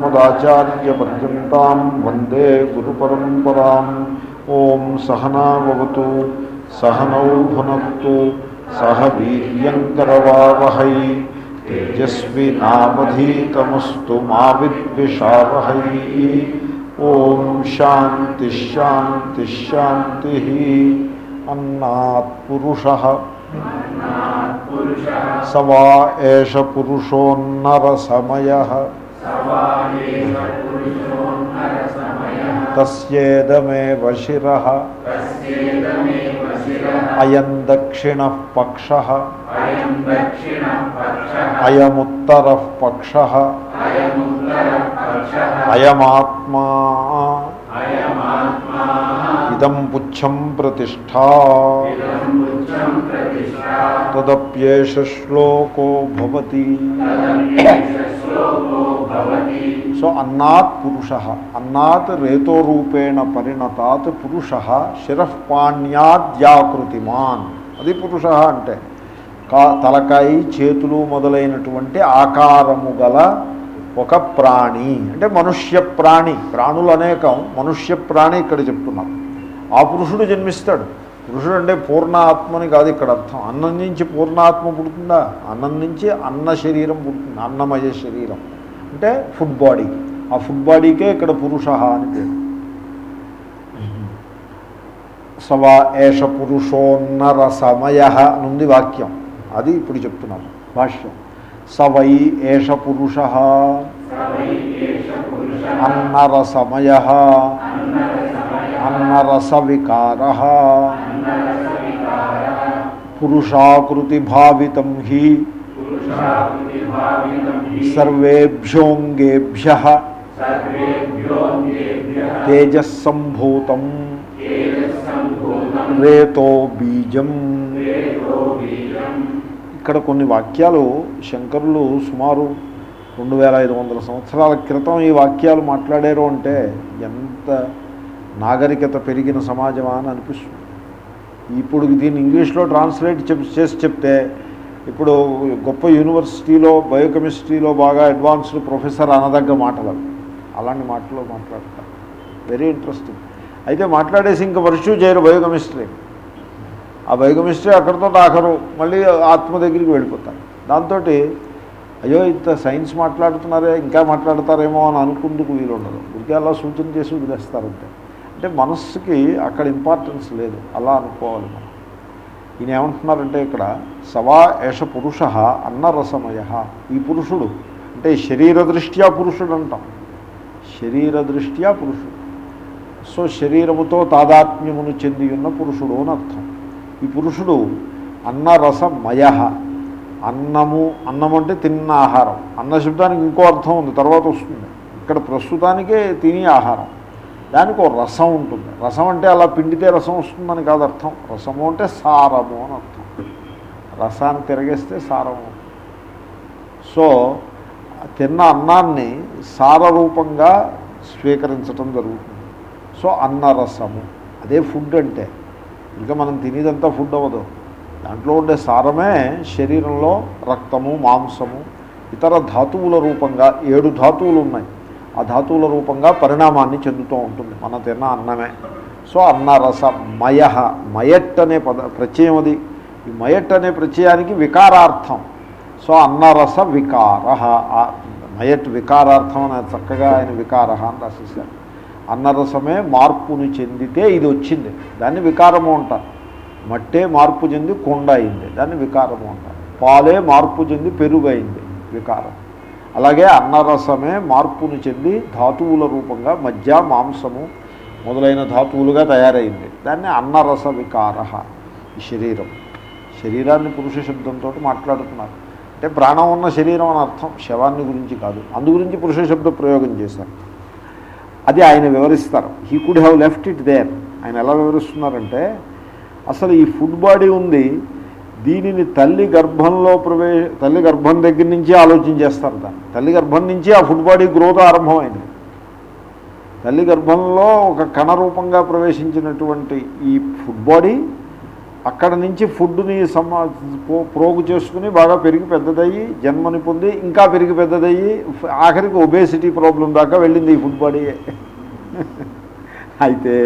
మదాచార్యపర్యంతం వందే గురుపరంపరాం ఓం సహనావతు సహనౌ భునక్తు సహ వీర్యంకరవావహై తేజస్వినావధీతమస్తు మా విద్విషావహై ఓం శాంతి శాంతి శాంతి అన్నాత్ పురుష సవా ఏష పురుషోన్నరసమయ తస్యేదమేవ శిర అయం దక్షిణ పక్ష అయముత్తర పక్ష అయమాత్మా ఇదం పుచ్చం ప్రతిష్టా తదప్యేష శ్లోకో భవతి. సో అన్నాత్ పురుష. అన్నాత్ రేతోరూపేణ పరిణతాత్ పురుష. శిరఃపాణ్యాద్యాకృతిమాన్ అది పురుష అంటే. కా తలకాయి చేతులు మొదలైనటువంటి ఆకారము గల ఒక ప్రాణి. అంటే మనుష్య ప్రాణి. ప్రాణులు అనేకం. మనుష్య ప్రాణి ఇక్కడ చెప్తున్నారు. ఆ పురుషుడు జన్మిస్తాడు. పురుషుడు అంటే పూర్ణాత్మని కాదు ఇక్కడ అర్థం. అన్నం నుంచి పూర్ణాత్మ పుడుతుందా? అన్నం నుంచి అన్న శరీరం పుడుతుంది. అన్నమయ శరీరం. అంటే ఫుడ్ బాడీ. ఆ ఫుడ్ బాడీకే ఇక్కడ పురుష అని పేరు. సవా ఏష పురుషోన్నర సమయ అనుంది వాక్యం. అది ఇప్పుడు చెప్తున్నాను భాష్యం. సవై ఏష పురుష. అన్నరసమయ అన్నరస అన్నరసవికార పురుషాకృతి భావితం హి సర్వేభ్యోంగేభ్య తేజస్సంభూతం రేతో బీజం ఇక్కడ కొన్ని వాక్యాలు శంకరులు సుమారు రెండు వేల ఐదు వందల సంవత్సరాల క్రితం ఈ వాక్యాలు మాట్లాడారు అంటే ఎంత నాగరికత పెరిగిన సమాజమా అని అనిపిస్తుంది. ఇప్పుడు దీన్ని ఇంగ్లీష్లో ట్రాన్స్లేట్ చెప్ చేసి చెప్తే ఇప్పుడు గొప్ప యూనివర్సిటీలో బయోకెమిస్ట్రీలో బాగా అడ్వాన్స్డ్ ప్రొఫెసర్ అనదగ్గ మాటలు. అలాంటి మాటలు మాట్లాడతారు. వెరీ ఇంట్రెస్టింగ్ అయితే మాట్లాడేసి ఇంకా వర్షూ చేయరు బయోకెమిస్ట్రీ. ఆ బయోకెమిస్ట్రీ అక్కడితో ఆఖరు మళ్ళీ ఆత్మ దగ్గరికి వెళ్ళిపోతారు. దాంతో అయ్యో ఇంత సైన్స్ మాట్లాడుతున్నారే ఇంకా మాట్లాడతారేమో అని అనుకుందుకు వీలు ఉండదు ఇంకే అలా సూచన చేసి వదిలేస్తారంటే అంటే మనస్సుకి అక్కడ ఇంపార్టెన్స్ లేదు. అలా అనుకోవాలి మనం. ఈయన ఏమంటున్నారంటే ఇక్కడ సవా ఏష పురుష అన్నరసమయ. ఈ పురుషుడు అంటే శరీర దృష్ట్యా పురుషుడు అంటాం శరీర దృష్ట్యా పురుషుడు. సో శరీరముతో తాదాత్మ్యమును చెంది ఉన్న పురుషుడు అని అర్థం. ఈ పురుషుడు అన్నరసమయ. అన్నము అన్నం అంటే తిన్న ఆహారం. అన్న శబ్దానికి ఇంకో అర్థం ఉంది తర్వాత వస్తుంది. ఇక్కడ ప్రస్తుతానికే తిని ఆహారం. దానికి ఒక రసం ఉంటుంది. రసం అంటే అలా పిండితే రసం వస్తుందని కాదు అర్థం. రసము అంటే సారము అని అర్థం. రసాన్ని తిరగేస్తే సారము. సో తిన్న అన్నాన్ని సారరూపంగా స్వీకరించటం జరుగుతుంది. సో అన్నరసము అదే ఫుడ్ అంటే. ఇంకా మనం తినేదంతా ఫుడ్ అవ్వదు. దాంట్లో ఉండే సారమే శరీరంలో రక్తము మాంసము ఇతర ధాతువుల రూపంగా ఏడు ధాతువులు ఉన్నాయి. ఆ ధాతువుల రూపంగా పరిణామాన్ని చెందుతూ ఉంటుంది. మన తిన్న అన్నమే. సో అన్నరస మయ మయట్ అనే పద ప్రత్యయం అది. ఈ మయట్ అనే ప్రత్యయానికి వికారార్థం. సో అన్నరస వికార మయట్ వికారార్థం అని చక్కగా ఆయన వికార అని రాసేసారు అన్నరసమే మార్పుని చెందితే ఇది వచ్చింది. దాన్ని వికారము అంటారు. మట్టే మార్పు చెంది కొండ అయింది. దాన్ని వికారము అంటారు. పాలే మార్పు చెంది పెరుగు అయింది వికారం. అలాగే అన్నరసమే మార్పును చెంది ధాతువుల రూపంగా మధ్య మాంసము మొదలైన ధాతువులుగా తయారైంది. దాన్ని అన్నరస వికార ఈ శరీరం. శరీరాన్ని పురుష శబ్దంతో మాట్లాడుతున్నారు. అంటే ప్రాణం ఉన్న శరీరం అని అర్థం శవాన్ని గురించి కాదు. అందు గురించి పురుష శబ్ద ప్రయోగం చేశారు. అది ఆయన వివరిస్తారు. He could have left it there ఆయన ఎలా వివరిస్తున్నారంటే అసలు ఈ ఫుడ్ బాడీ ఉంది దీనిని తల్లి గర్భంలో ప్రవే తల్లి గర్భం దగ్గర నుంచి ఆలోచన చేస్తారు దాన్ని. తల్లి గర్భం నుంచి ఆ ఫుడ్ బాడీ గ్రోత్ ఆరంభమైంది. తల్లి గర్భంలో ఒక కణ రూపంగా ప్రవేశించినటువంటి ఈ ఫుడ్ బాడీ అక్కడ నుంచి ఫుడ్ని సమా పో- ప్రోగు చేసుకుని బాగా పెరిగి పెద్దదయ్యి జన్మని పొంది ఇంకా పెరిగి పెద్దదయ్యి ఆఖరికి ఒబేసిటీ ప్రాబ్లం దాకా వెళ్ళింది ఈ ఫుడ్ బాడీ. అయితే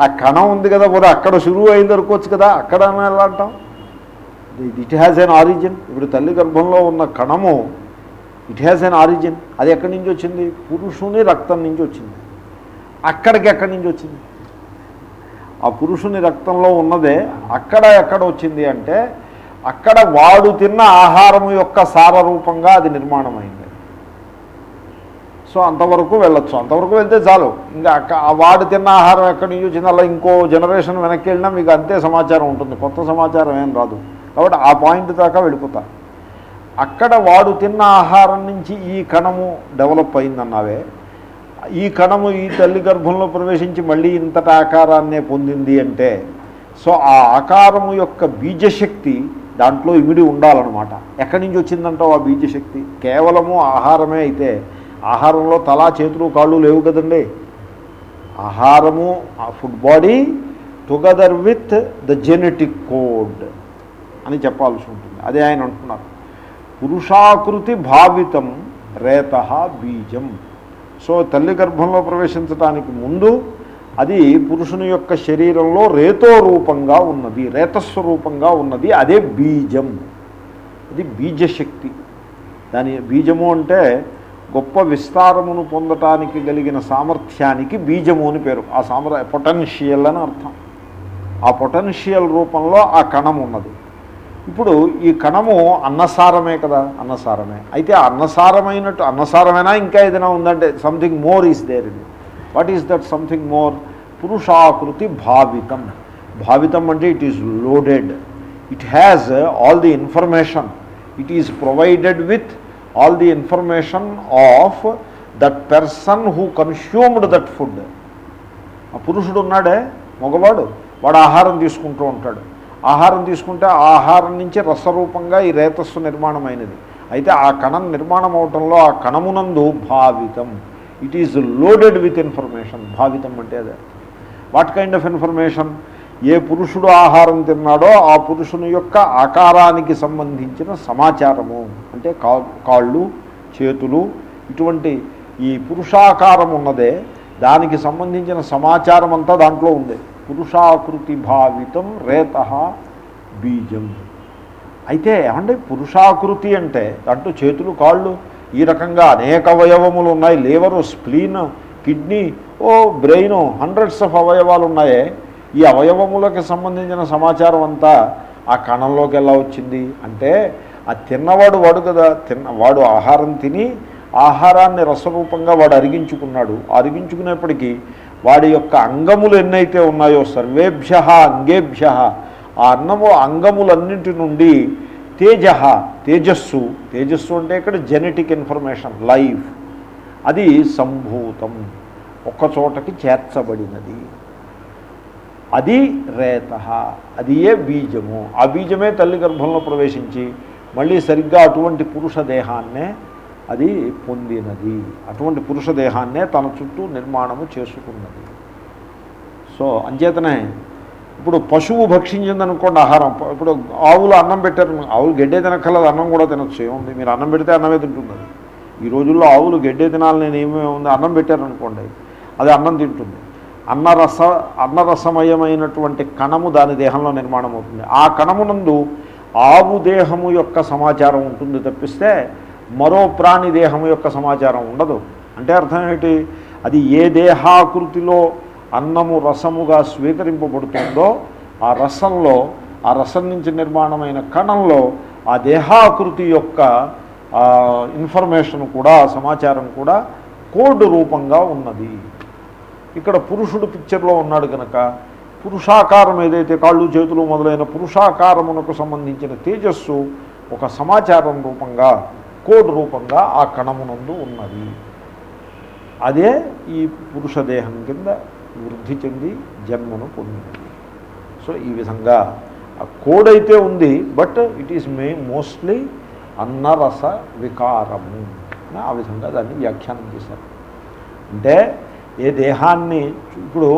ఆ కణం ఉంది కదా పోతే అక్కడ షురువు అయింది అనుకోవచ్చు కదా అక్కడ ఎలా అంటాం? ఇట్ హ్యాజ్ ఎన్ ఆరిజిన్ ఇప్పుడు తల్లి గర్భంలో ఉన్న కణము ఇట్ హ్యాజ్ ఎన్ ఆరిజిన్ అది ఎక్కడి నుంచి వచ్చింది? పురుషుని రక్తం నుంచి వచ్చింది. అక్కడికి ఎక్కడి నుంచి వచ్చింది? ఆ పురుషుని రక్తంలో ఉన్నదే అక్కడ ఎక్కడ వచ్చింది అంటే అక్కడ వాడు తిన్న ఆహారం యొక్క సారరూపంగా అది నిర్మాణమైంది. సో అంతవరకు వెళ్ళొచ్చు. అంతవరకు వెళ్తే చాలు. ఇంకా అక్క- వాడు తిన్న ఆహారం ఎక్కడి నుంచి వచ్చింది? అలా ఇంకో జనరేషన్ వెనక్కి వెళ్ళినా మీకు అంతే సమాచారం ఉంటుంది. కొత్త సమాచారం ఏం రాదు. కాబట్టి ఆ పాయింట్ దాకా వెళ్ళిపోతా. అక్కడ వాడు తిన్న ఆహారం నుంచి ఈ కణము డెవలప్ అయిందన్నావే. ఈ కణము ఈ తల్లి గర్భంలో ప్రవేశించి మళ్ళీ ఇంతటి ఆకారాన్నే పొందింది అంటే సో ఆ ఆకారము యొక్క బీజశక్తి దాంట్లో ఇమిడి ఉండాలన్నమాట. ఎక్కడి నుంచి వచ్చిందంటావు ఆ బీజశక్తి? కేవలము ఆహారమే అయితే ఆహారంలో తలా చేతులు కాళ్ళు లేవు కదండి. ఆహారము ఆ food body together with the genetic code. అని చెప్పాల్సి ఉంటుంది. అదే ఆయన అంటున్నారు. పురుషాకృతి భావితం రేత బీజం. సో తల్లి గర్భంలో ప్రవేశించడానికి ముందు అది పురుషుని యొక్క శరీరంలో రేతో రూపంగా ఉన్నది రేతస్వరూపంగా ఉన్నది అదే బీజం. అది బీజశక్తి. దాని బీజము అంటే గొప్ప విస్తారమును పొందటానికి కలిగిన సామర్థ్యానికి బీజము అని పేరు. ఆ సామర్ పొటెన్షియల్ అని అర్థం. ఆ పొటెన్షియల్ రూపంలో ఆ కణం ఉన్నది. ఇప్పుడు ఈ కణము అన్నసారమే కదా అన్నసారమే. అయితే అన్నసారమైనట్టు అన్నసారమైనా ఇంకా ఏదైనా ఉందంటే సంథింగ్ మోర్ ఈస్ దేర్ ఇది what is that something more పురుషాకృతి భావితం. భావితం అంటే it is loaded it has all the information it is provided with all the information of that person who consumed that food ఆ పురుషుడు ఉన్నాడే మగవాడు వాడు ఆహారం తీసుకుంటూ ఉంటాడు. ఆహారం తీసుకుంటే ఆ ఆహారం నుంచి రసరూపంగా ఈ రేతస్సు నిర్మాణమైనది. అయితే ఆ కణం నిర్మాణం అవటంలో ఆ కణమునందు భావితం. It is loaded with information భావితం అంటే అదే. వాట్ కైండ్ ఆఫ్ ఇన్ఫర్మేషన్ ఏ పురుషుడు ఆహారం తిన్నాడో ఆ పురుషుని యొక్క ఆకారానికి సంబంధించిన సమాచారము. అంటే కా కాళ్ళు చేతులు ఇటువంటి ఈ పురుషాకారం ఉన్నదే. దానికి సంబంధించిన సమాచారం అంతా దాంట్లో ఉంది. పురుషాకృతి భావితం రేత బీజం. అయితే ఏమంటే పురుషాకృతి అంటే? దాంట్లో చేతులు కాళ్ళు ఈ రకంగా అనేక అవయవములు ఉన్నాయి లేవరు స్ప్లీన్ కిడ్నీ ఓ బ్రెయిన్ హండ్రెడ్స్ ఆఫ్ అవయవాలు ఉన్నాయే ఈ అవయవములకు సంబంధించిన సమాచారం అంతా ఆ కణంలోకి ఎలా వచ్చింది? అంటే ఆ తిన్నవాడు వాడు కదా తిన్న వాడు ఆహారం తిని ఆహారాన్ని రసరూపంగా వాడు అరిగించుకున్నాడు. అరిగించుకునేప్పటికీ వాడి యొక్క అంగములు ఎన్నైతే ఉన్నాయో సర్వేభ్య అంగేభ్య ఆ అన్నము అంగములన్నింటి నుండి తేజ తేజస్సు తేజస్సు అంటే ఇక్కడ జెనెటిక్ ఇన్ఫర్మేషన్ లైఫ్ అది సంభూతం ఒక్క చోటకి చేర్చబడినది. అది రేత అది ఏ బీజము. ఆ బీజమే తల్లి గర్భంలో ప్రవేశించి మళ్ళీ సరిగ్గా అటువంటి పురుష దేహాన్నే అది పొందినది. అటువంటి పురుష దేహాన్నే తన చుట్టూ నిర్మాణము చేసుకున్నది. సో అంచేతనే ఇప్పుడు పశువు భక్షించిందనుకోండి ఆహారం. ఇప్పుడు ఆవులు అన్నం పెట్టారు ఆవులు గడ్డే తినక్కర్లేదు అన్నం కూడా తినచ్చు. ఏముంది? మీరు అన్నం పెడితే అన్నమే తింటుంది ఈ రోజుల్లో ఆవులు గడ్డే తినాలని ఏమేమి ఉంది? అన్నం పెట్టారనుకోండి అది అన్నం తింటుంది. అన్నరస అన్నరసమయమైనటువంటి కణము దాని దేహంలో నిర్మాణం అవుతుంది ఆ కణమునందు ఆవు దేహము యొక్క సమాచారం ఉంటుంది తప్పిస్తే మరో ప్రాణి దేహం యొక్క సమాచారం ఉండదు. అంటే అర్థం ఏమిటి? అది ఏ దేహాకృతిలో అన్నము రసముగా స్వీకరింపబడుతుందో ఆ రసంలో ఆ రసం నుంచి నిర్మాణమైన కణంలో ఆ దేహాకృతి యొక్క ఇన్ఫర్మేషన్ కూడా సమాచారం కూడా కోడ్ రూపంగా ఉన్నది. ఇక్కడ పురుషుడు పిక్చర్లో ఉన్నాడు కనుక పురుషాకారం ఏదైతే కాళ్ళు చేతులు మొదలైన పురుషాకారమునకు సంబంధించిన తేజస్సు ఒక సమాచారం రూపంగా కోడ్ రూపంగా ఆ కణమునందు ఉన్నది. అదే ఈ పురుష దేహం కింద వృద్ధి చెంది జన్మను పొందింది. సో ఈ విధంగా ఆ కోడ్ అయితే ఉంది but it is may mostly అన్నరస వికారము ఆ విధంగా దాన్ని వ్యాఖ్యానం చేశారు. అంటే ఏ దేహాన్ని ఇప్పుడు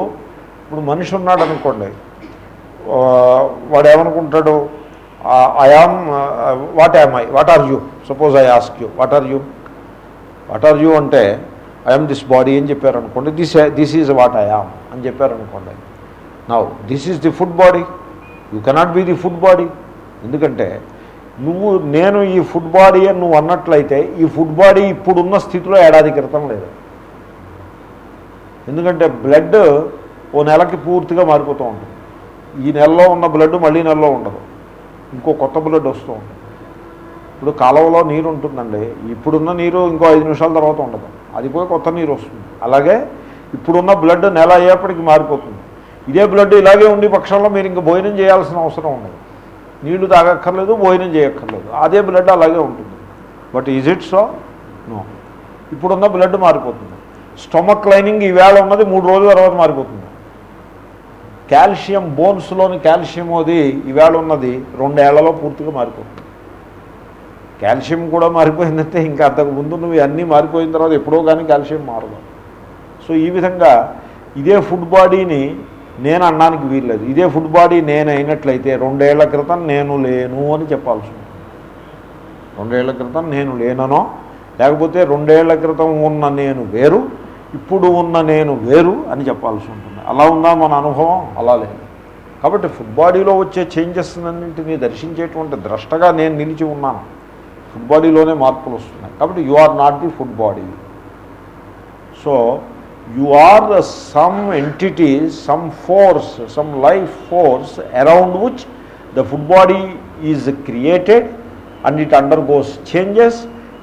ఇప్పుడు మనిషి ఉన్నాడు అనుకోండి వాడేమనుకుంటాడు? I am what am I what are you suppose I ask you what are you what are you అంటే ఐఎమ్ దిస్ బాడీ అని చెప్పారనుకోండి this this uh, is what I am అని చెప్పారనుకోండి now this is the food body you cannot be the food body ఎందుకంటే నువ్వు నేను ఈ food body అని నువ్వు అన్నట్లయితే ఈ ఫుడ్ బాడీ ఇప్పుడున్న స్థితిలో ఏడాది క్రితం లేదు. ఎందుకంటే బ్లడ్ ఓ నెలకి పూర్తిగా మారిపోతూ ఉంటుంది. ఈ నెలలో ఉన్న బ్లడ్ మళ్ళీ నెలలో ఉండదు. ఇంకో కొత్త బ్లడ్ వస్తూ ఉంటుంది. ఇప్పుడు కాలువలో నీరు ఉంటుందండి. ఇప్పుడున్న నీరు ఇంకో ఐదు నిమిషాల తర్వాత ఉండదు. అది పోయి కొత్త నీరు వస్తుంది. అలాగే ఇప్పుడున్న బ్లడ్ నెల అయ్యేప్పటికి మారిపోతుంది. ఇదే బ్లడ్ ఇలాగే ఉండి పక్షంలో మీరు ఇంక భోజనం చేయాల్సిన అవసరం ఉండదు. నీళ్ళు తాగక్కర్లేదు భోజనం చేయక్కర్లేదు. అదే బ్లడ్ అలాగే ఉంటుంది. But is it so? No. ఇప్పుడున్న బ్లడ్ మారిపోతుంది. స్టొమక్ లైనింగ్ ఈవేళ ఉన్నది మూడు రోజుల తర్వాత మారిపోతుంది. కాల్షియం బోన్స్లోని కాల్షియం అది ఈవేళ ఉన్నది రెండేళ్ళలో పూర్తిగా మారిపోతుంది. కాల్షియం కూడా మారిపోయిందంటే ఇంకా అంతకు ముందు నువ్వు అన్నీ మారిపోయిన తర్వాత ఎప్పుడో కానీ కాల్షియం మారదు. సో ఈ విధంగా ఇదే ఫుడ్ బాడీని నేను అనడానికి వీల్లేదు. ఇదే ఫుడ్ బాడీ నేను అయినట్లయితే రెండేళ్ళ క్రితం నేను లేను అని చెప్పాల్సి ఉంటుంది. రెండేళ్ళ క్రితం నేను లేననో లేకపోతే రెండేళ్ళ క్రితం ఉన్న నేను వేరు ఇప్పుడు ఉన్న నేను వేరు అని చెప్పాల్సి ఉంటుంది. అలా ఉందా మన అనుభవం? అలా లేదు. కాబట్టి ఫుడ్ బాడీలో వచ్చే చేంజెస్ అన్నింటినీ దర్శించేటువంటి ద్రష్టగా నేను నిలిచి ఉన్నాను. ఫుడ్ బాడీలోనే మార్పులు వస్తున్నాయి. కాబట్టి you are not the food body so you are some entity some force some life force around which the food body is created and it undergoes changes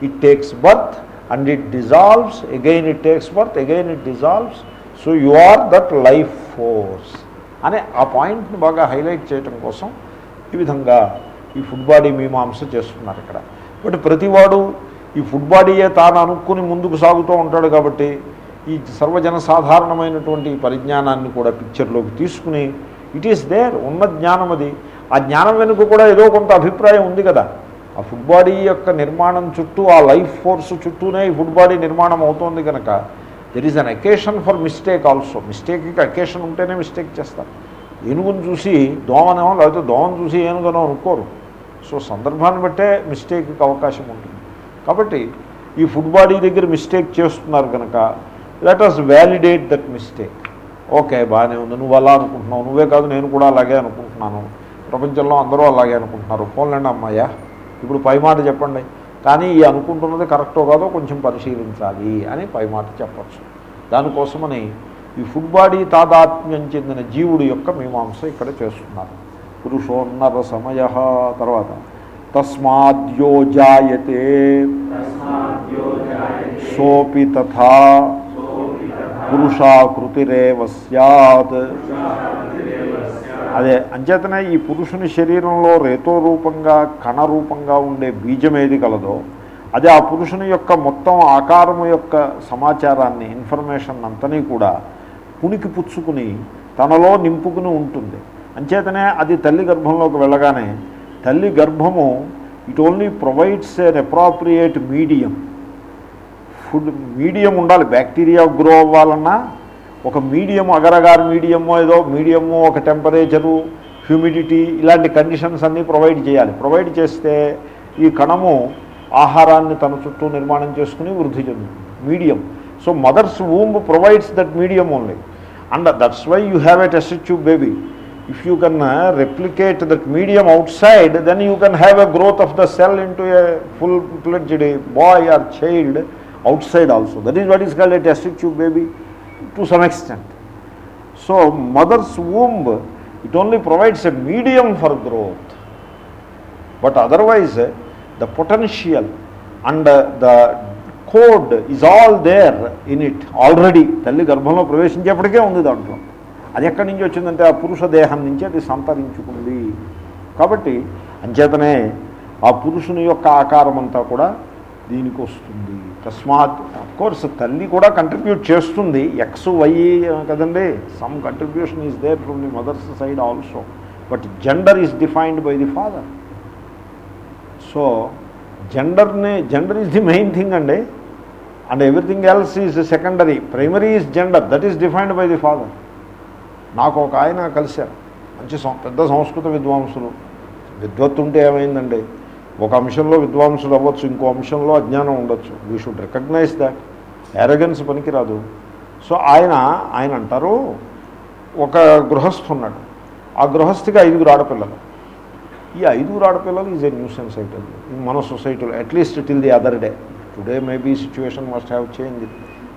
it takes birth and it dissolves again it takes birth again it dissolves so you are that life force అనే ఆ పాయింట్ని బాగా highlight చేయటం కోసం ఈ విధంగా ఈ food body మీమాంస చేస్తున్నారు ఇక్కడ. బట్ ప్రతివాడు ఈ ఫుడ్ బాడీయే తాను అనుకుని ముందుకు సాగుతూ ఉంటాడు కాబట్టి ఈ సర్వజన సాధారణమైనటువంటి పరిజ్ఞానాన్ని కూడా పిక్చర్లోకి తీసుకుని ఇట్ ఈస్ దేర్ ఉన్న జ్ఞానం అది. ఆ జ్ఞానం వెనుక కూడా ఏదో కొంత అభిప్రాయం ఉంది కదా. ఆ ఫుడ్ బాడీ యొక్క నిర్మాణం చుట్టూ ఆ లైఫ్ ఫోర్స్ చుట్టూనే ఈ ఫుడ్ బాడీ నిర్మాణం అవుతోంది కనుక there is an occasion for mistake also మిస్టేక్కి occasion ఉంటేనే మిస్టేక్ చేస్తారు. ఏనుగును చూసి దోమనో లేకపోతే దోమను చూసి ఏనుగనో అనుకోరు. సో సందర్భాన్ని బట్టే మిస్టేక్కి అవకాశం ఉంటుంది. కాబట్టి ఈ ఫుడ్ బాడీ దగ్గర మిస్టేక్ చేస్తున్నారు కనుక let us validate that mistake okay బాగానే ఉంది. నువ్వు అలా అనుకుంటున్నావు. నువ్వే కాదు నేను కూడా అలాగే అనుకుంటున్నాను. ప్రపంచంలో అందరూ అలాగే అనుకుంటున్నారు. పోన్లేండి అమ్మాయ్యా. ఇప్పుడు పై మాట చెప్పండి. కానీ ఈ అనుకుంటున్నది కరెక్టో కాదో కొంచెం పరిశీలించాలి అని పై మాట చెప్పచ్చు. దానికోసమని ఈ ఫుడ్ బాడీ తాదాత్మ్యం చెందిన జీవుడు యొక్క మీమాంస ఇక్కడ చేస్తున్నారు. పురుషోన్నత సమయ తర్వాత తస్మాద్యో జాయతే సోపి తథా పురుషాకృతిరేవ సత్ అదే అంచేతనే ఈ పురుషుని శరీరంలో రేతో రూపంగా కణ రూపంగా ఉండే బీజం ఏది కలదో అదే ఆ పురుషుని యొక్క మొత్తం ఆకారము యొక్క సమాచారాన్ని ఇన్ఫర్మేషన్ అంతని కూడా పుణికి పుచ్చుకుని తనలో నింపుకుని ఉంటుంది. అంచేతనే అది తల్లి గర్భంలోకి వెళ్ళగానే తల్లి గర్భము it only provides an appropriate medium. Food medium ఉండాలి. బ్యాక్టీరియా గ్రో అవ్వాలన్నా ఒక మీడియం అగరగార్ మీడియమో ఏదో మీడియము ఒక టెంపరేచరు హ్యూమిడిటీ ఇలాంటి కండిషన్స్ అన్నీ ప్రొవైడ్ చేయాలి. ప్రొవైడ్ చేస్తే ఈ కణము ఆహారాన్ని తన చుట్టూ నిర్మాణం చేసుకుని వృద్ధి చెందుతుంది. Medium so mother's womb provides that medium only and that's why you have a test tube baby if you can replicate that medium outside then you can have a growth of the cell into a full pledged boy or child outside also that is what is called a test tube baby to some extent so mother's womb it only provides a medium for growth but otherwise the potential and the code is all there in it already తల్లి గర్భంలో ప్రవేశించేప్పటికే ఉంది దాంట్లో. అది ఎక్కడి నుంచి వచ్చిందంటే ఆ పురుష దేహం నుంచి అది సంతరించుకుంది. కాబట్టి అంచేతనే ఆ పురుషుని యొక్క ఆకారం అంతా కూడా దీనికి వస్తుంది. తస్మాత్ కోర్స్ తల్లి కూడా కంట్రిబ్యూట్ చేస్తుంది. ఎక్స్ వై కదండి? Some contribution is there from the mother's side also but gender is defined by the father so జెండర్ని gender is the main thing అండి. And everything else is secondary primary is gender that is defined by the father నాకు ఒక ఆయన కలిశారు. మంచి పెద్ద సంస్కృత విద్వాంసులు. విద్వత్తు ఉంటే ఏమైందండి? ఒక అంశంలో విద్వాంసులు అవ్వచ్చు ఇంకో అంశంలో అజ్ఞానం ఉండొచ్చు. We should recognise that arrogance పనికిరాదు. సో ఆయన ఆయన అంటారు ఒక గృహస్థు ఉన్నాడు. ఆ గృహస్థికి ఐదుగురు ఆడపిల్లలు. ఈ ఐదుగురు ఆడపిల్లలు ఈజ్ ఏ న్యూసెన్స్ ఐటమ్ మన సొసైటీలో at least till the other day today maybe situation must have change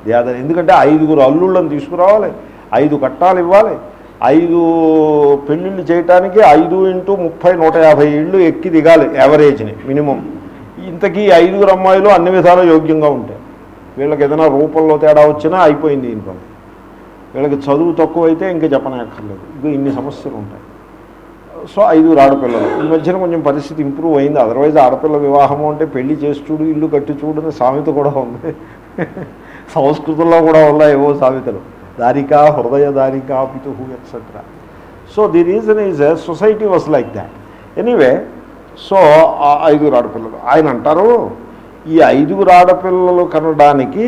the other ఎందుకంటే ఐదుగురు అల్లుళ్ళని తీసుకురావాలి ఐదు కట్టాలు ఇవ్వాలి. ఐదు పెళ్ళిళ్ళు చేయటానికి ఐదు ఇంటూ ముప్పై నూట యాభై ఇళ్ళు ఎక్కి దిగాలి యావరేజ్ని మినిమం. ఇంతకీ ఐదుగురు అమ్మాయిలు అన్ని విధాలు యోగ్యంగా ఉంటాయి. వీళ్ళకి ఏదైనా రూపంలో తేడా వచ్చినా అయిపోయింది ఇంట్లో వీళ్ళకి చదువు తక్కువ అయితే ఇంకా చెప్పనక్కర్లేదు. ఇంకా ఇన్ని సమస్యలు ఉంటాయి. సో ఐదుగురు ఆడపిల్లలు. ఈ మధ్యన కొంచెం పరిస్థితి ఇంప్రూవ్ అయింది. అదర్వైజ్ ఆడపిల్ల వివాహము అంటే పెళ్ళి చేసి చూడు ఇల్లు కట్టి చూడు సామెత కూడా ఉంది. సంస్కృతంలో కూడా ఉన్నాయి ఏవో సామెతలు. దారికా హృదయ దారికా పితు etcetera so the reason is society was like that anyway so ఆ ఐదుగురు ఆడపిల్లలు ఆయన అంటారు ఈ ఐదుగురు ఆడపిల్లలు కనడానికి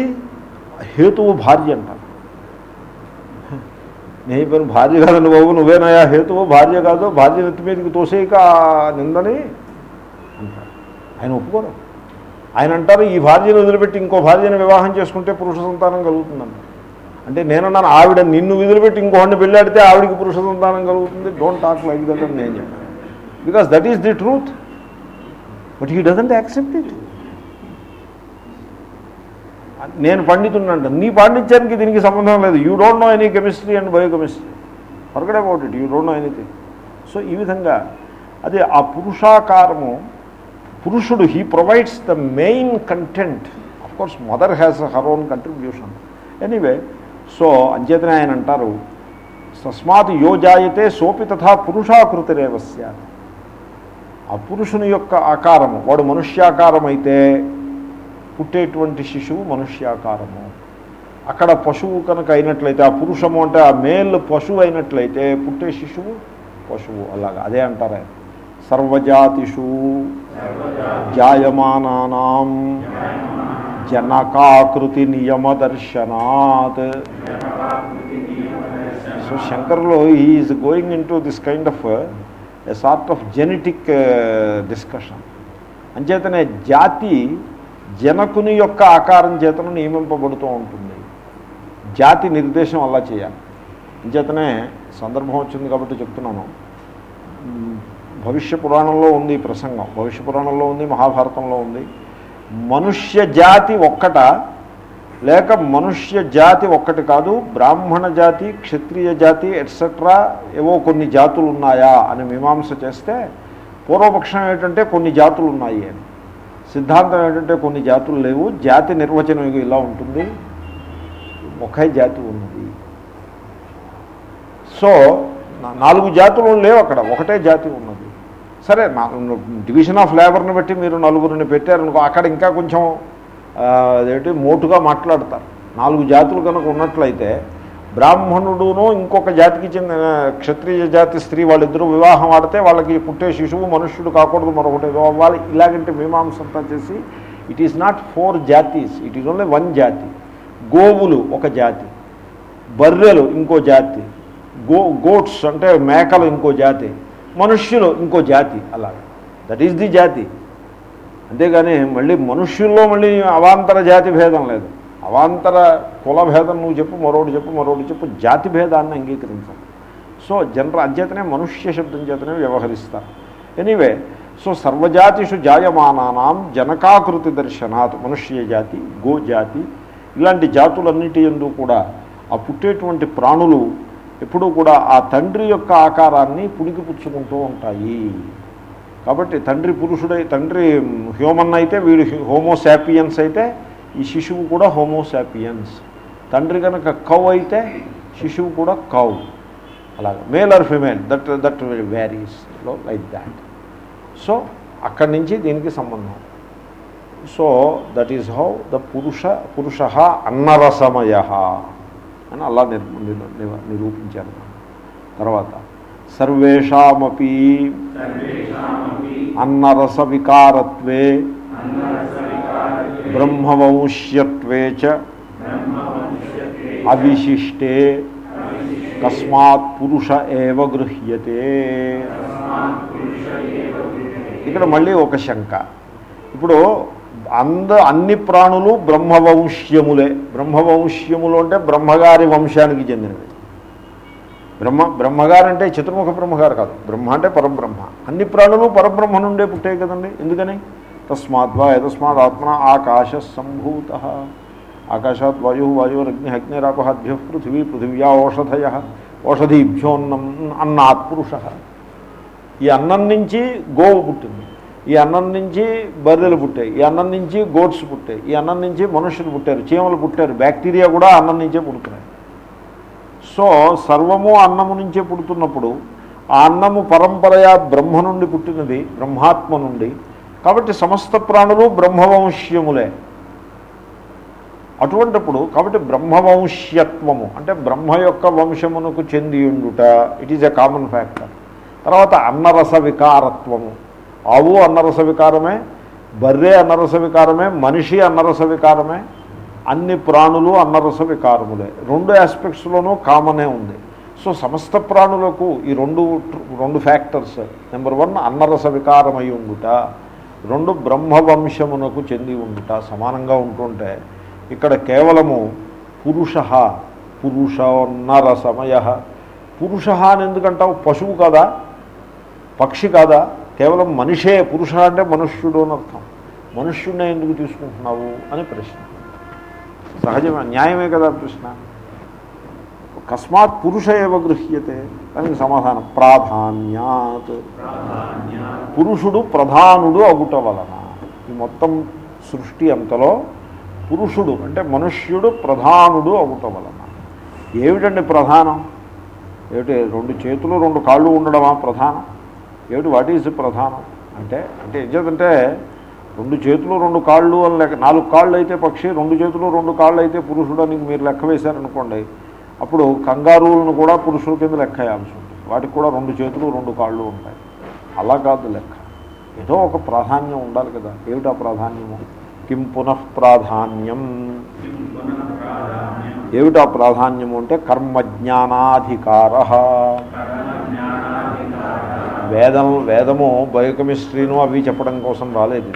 హేతువు భార్య అంటారు. నేను పని భార్య కాదండి బాబు నువ్వేనాయా హేతువు భార్య కాదు భార్య నెత్తి మీదకి తోసేయక నిందని అంటారు. ఆయన ఒప్పుకోరు. ఆయన అంటారు ఈ భార్యను వదిలిపెట్టి ఇంకో భార్యను వివాహం చేసుకుంటే పురుష సంతానం కలుగుతుందంట అంటే నేనన్నాను ఆవిడ నిన్ను వదిలిపెట్టి ఇంకోడిని పెళ్ళాడితే ఆవిడికి పురుష సంతానం కలుగుతుంది. డోంట్ టాక్ లైక్ దట్ అని నేను చెప్పాను. Because that is the truth but he doesn't accept it నేను పండితున్నంట నీ పాండిత్యానికి దీనికి సంబంధం లేదు. You don't know any chemistry and biochemistry forget about it you don't know anything so ఈ విధంగా అదే ఆ పురుషాకారము పురుషుడు he provides the main content of course mother has her own contribution anyway so అంచేతనే ఆయన అంటారు తస్మాత్ యో జాయతే సోపి తథా పురుషాకృతిరేవ స్యాత్ ఆ పురుషుని యొక్క ఆకారము వాడు మనుష్యాకారం అయితే పుట్టేటువంటి శిశువు మనుష్యాకారము. అక్కడ పశువు కనుక అయినట్లయితే ఆ పురుషము అంటే ఆ మేల్ పశువు అయినట్లయితే పుట్టే శిశువు పశువు అలాగా అదే అంటారు. సర్వజాతిషు జాయమానానాం. జనకాకృతి నియమదర్శనాత్. So శంకర్లో is going into this kind of a sort of genetic discussion అంచేతనే జాతి జనకుని యొక్క ఆకారం చేతను నియమింపబడుతూ ఉంటుంది. జాతి నిర్దేశం అలా చేయాలి. అంచేతనే సందర్భం వచ్చింది కాబట్టి చెప్తున్నాను. భవిష్య పురాణంలో ఉంది ఈ ప్రసంగం. భవిష్య పురాణంలో ఉంది మహాభారతంలో ఉంది. మనుష్య జాతి ఒక్కట లేక మనుష్య జాతి ఒక్కటి కాదు బ్రాహ్మణ జాతి క్షత్రియ జాతి ఎట్సెట్రా ఏవో కొన్ని జాతులు ఉన్నాయా అని మీమాంస చేస్తే పూర్వపక్షం ఏంటంటే కొన్ని జాతులు ఉన్నాయి అని. సిద్ధాంతం ఏంటంటే కొన్ని జాతులు లేవు జాతి నిర్వచనం ఇలా ఉంటుంది ఒకే జాతి ఉన్నది. సో నాలుగు జాతులు లేవు అక్కడ ఒకటే జాతి ఉన్నది. సరే డివిజన్ ఆఫ్ లేబర్ని బట్టి మీరు నలుగురిని పెట్టారనుకో అక్కడ ఇంకా కొంచెం అదేంటి మోటుగా మాట్లాడతారు. నాలుగు జాతులు కనుక ఉన్నట్లయితే బ్రాహ్మణుడును ఇంకొక జాతికి చెందిన క్షత్రియ జాతి స్త్రీ వాళ్ళిద్దరూ వివాహం ఆడితే వాళ్ళకి పుట్టే శిశువు మనుష్యుడు కాకూడదు మరొకటి ఏదో అవ్వాలి. ఇలాగంటే మీమాంసంతా చేసి ఇట్ ఈస్ నాట్ ఫోర్ జాతీస్ ఇట్ ఈస్ ఓన్లీ వన్ జాతి. గోవులు ఒక జాతి. బర్రెలు ఇంకో జాతి. గో గోట్స్ అంటే మేకలు ఇంకో జాతి. మనుష్యులు ఇంకో జాతి అలాగా. దట్ ఈస్ ది జాతి. అంతేగాని మళ్ళీ మనుష్యుల్లో మళ్ళీ అవాంతర జాతి భేదం లేదు. అవాంతర కుల భేదం నువ్వు చెప్పు మరోడు చెప్పు మరోడు చెప్పు జాతి భేదాన్ని అంగీకరించాలి సో జనరల్ అంచేతనే మనుష్య శబ్దం చేతనే వ్యవహరిస్తారు. ఎనీవే సో సర్వజాతిషు జాయమానానాం జనకాకృతి దర్శనాత్ మనుష్య జాతి గో జాతి ఇలాంటి జాతులన్నిటి ఎందు కూడా ఆ పుట్టేటువంటి ప్రాణులు ఎప్పుడూ కూడా ఆ తండ్రి యొక్క ఆకారాన్ని పుణికిపుచ్చుకుంటూ ఉంటాయి. కాబట్టి తండ్రి పురుషుడై తండ్రి హ్యూమన్ అయితే వీడు హోమోసాపియన్స్ అయితే ఈ శిశువు కూడా హోమోసాపియన్స్ తండ్రి కనుక కౌ అయితే శిశువు కూడా కౌ. అలాగే. Male or female that that varies like that. So అక్కడి నుంచి దీనికి సంబంధం. So that is how the పురుష పురుష అన్నరసమయ. అని అలా నిరూపించారు. తర్వాత సర్వేషామపి అన్నరస వికారత్వే బ్రహ్మవంశ్యత్వే చ అవిశిష్టే కస్మాత్ పురుష ఏవ గృహ్యతే. ఇక్కడ మళ్ళీ ఒక శంక. ఇప్పుడు అంద అన్ని ప్రాణులు బ్రహ్మవంశ్యములే బ్రహ్మవంశ్యములు అంటే బ్రహ్మగారి వంశానికి చెందినవి. బ్రహ్మ బ్రహ్మగారు అంటే చతుర్ముఖ బ్రహ్మగారు కాదు. బ్రహ్మ అంటే పరబ్రహ్మ. అన్ని ప్రాణులు పరబ్రహ్మ నుండే పుట్టాయి కదండి. ఎందుకని? తస్మాద్వా యతస్మాత్ ఆత్మ ఆకాశ సంభూత ఆకాశాత్ వాయు వాయురగ్ని అగ్నిరాపహాభ్య పృథివీ పృథివ్యా ఓషధయ. ఓషధీభ్యోన్నం అన్నాత్పురుష ఈ అన్నం నుంచి గోవు పుట్టింది. ఈ అన్నం నుంచి బర్రెలు పుట్టాయి ఈ అన్నం నుంచి గోట్స్ పుట్టాయి ఈ అన్నం నుంచి మనుషులు పుట్టారు చీమలు పుట్టారు బ్యాక్టీరియా కూడా అన్నం నుంచే పుడుతున్నాయి. సో సర్వము అన్నము నుంచే పుడుతున్నప్పుడు ఆ అన్నము పరంపరయా బ్రహ్మ నుండి పుట్టినది బ్రహ్మాత్మ నుండి. కాబట్టి సమస్త ప్రాణులు బ్రహ్మవంశ్యములే. అటువంటిప్పుడు కాబట్టి బ్రహ్మవంశ్యత్వము అంటే బ్రహ్మ యొక్క వంశమునకు చెందియుండుట it is a common factor తర్వాత అన్నరస వికారత్వము. ఆవు అన్నరస వికారమే బర్రె అన్నరస వికారమే మనిషి అన్నరస వికారమే అన్ని ప్రాణులు అన్నరస వికారములే. రెండు ఆస్పెక్ట్స్లోనూ కామనే ఉంది. సో సమస్త ప్రాణులకు ఈ రెండు రెండు ఫ్యాక్టర్స్ నెంబర్ వన్ అన్నరస వికారమై ఉండుట రెండు బ్రహ్మవంశమునకు చెంది ఉండుట సమానంగా ఉంటుంటే ఇక్కడ కేవలము పురుష పురుషోన్నరసమయ. పురుష అని ఎందుకంటావు? పశువు కాదా? పక్షి కాదా? కేవలం మనిషే పురుష అంటే మనుష్యుడు అని అర్థం. మనుష్యుడినే ఎందుకు తీసుకుంటున్నావు అని ప్రశ్న. సహజమే న్యాయమే కదా ప్రశ్న. కస్మాత్ పురుష ఏవ గృహ్యతే? దానికి సమాధానం ప్రాధాన్యాత్. పురుషుడు ప్రధానుడు అగుట వలన. ఈ మొత్తం సృష్టి అంతలో పురుషుడు అంటే మనుష్యుడు ప్రధానుడు అగుట వలన. ఏమిటండి ప్రధానం? ఏమిటి రెండు చేతులు రెండు కాళ్ళు ఉండడమా ప్రధానం? ఏమిటి? వాట్ ఈజ్ ప్రధానం? అంటే అంటే ఏం చేద్దంటే రెండు చేతులు రెండు కాళ్ళు అని లెక్క నాలుగు కాళ్ళు అయితే పక్షి రెండు చేతులు రెండు కాళ్ళు అయితే పురుషుడు అని మీరు లెక్క వేశారనుకోండి అప్పుడు కంగారులను కూడా పురుషుల కింద లెక్క వేయాల్సి ఉంటుంది. వాటికి కూడా రెండు చేతులు రెండు కాళ్ళు ఉంటాయి. అలా కాదు లెక్క. ఏదో ఒక ప్రాధాన్యం ఉండాలి కదా. ఏమిటా ప్రాధాన్యము? కిం పునః ప్రాధాన్యం. ఏమిటా ప్రాధాన్యము అంటే కర్మజ్ఞానాధికార. వేదం వేదము బయోకెమిస్ట్రీను అవి చెప్పడం కోసం రాలేదు.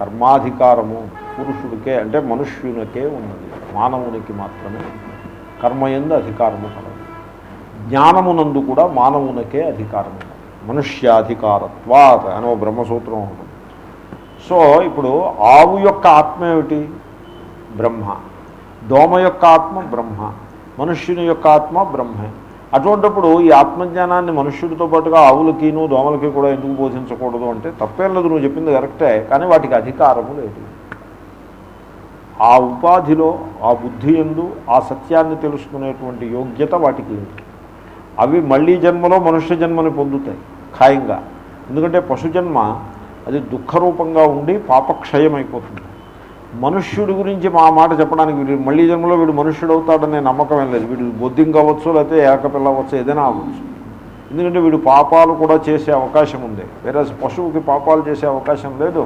కర్మాధికారము పురుషుడికే అంటే మనుష్యునికే ఉన్నది. మానవునికి మాత్రమే. కర్మయందు అధికారము కలదు. జ్ఞానమునందు కూడా మానవునికే అధికారం ఉన్నది మనుష్యాధికారత్వాత్ అని ఒక బ్రహ్మసూత్రం ఉంటుంది. సో ఇప్పుడు ఆవు యొక్క ఆత్మ ఏమిటి? బ్రహ్మ. దోమ యొక్క ఆత్మ బ్రహ్మ. మనుష్యుని యొక్క ఆత్మ బ్రహ్మే. అటువంటిప్పుడు ఈ ఆత్మజ్ఞానాన్ని మనుష్యుడితో పాటుగా ఆవులకిను దోమలకి కూడా ఎందుకు బోధించకూడదు అంటే తప్పేం లేదు నువ్వు చెప్పింది కరెక్టే కానీ వాటికి అధికారము లేదు. ఆ ఉపాధిలో ఆ బుద్ధి ఎందు ఆ సత్యాన్ని తెలుసుకునేటువంటి యోగ్యత వాటికి లేదు అవి మళ్ళీ జన్మలో మనుష్య జన్మని పొందుతాయి ఖాయంగా. ఎందుకంటే పశుజన్మ అది దుఃఖరూపంగా ఉండి పాపక్షయం అయిపోతుంది మనుష్యుడి గురించి మా మాట చెప్పడానికి వీడు మళ్ళీ జన్మలో వీడు మనుష్యుడు అవుతాడనే నమ్మకం ఏం లేదు. వీడు బొద్దిం కావచ్చు లేకపోతే ఏకపిల్ల అవ్వచ్చు ఏదైనా అవ్వచ్చు. ఎందుకంటే వీడు పాపాలు కూడా చేసే అవకాశం ఉంది. వేరే పశువుకి పాపాలు చేసే అవకాశం లేదు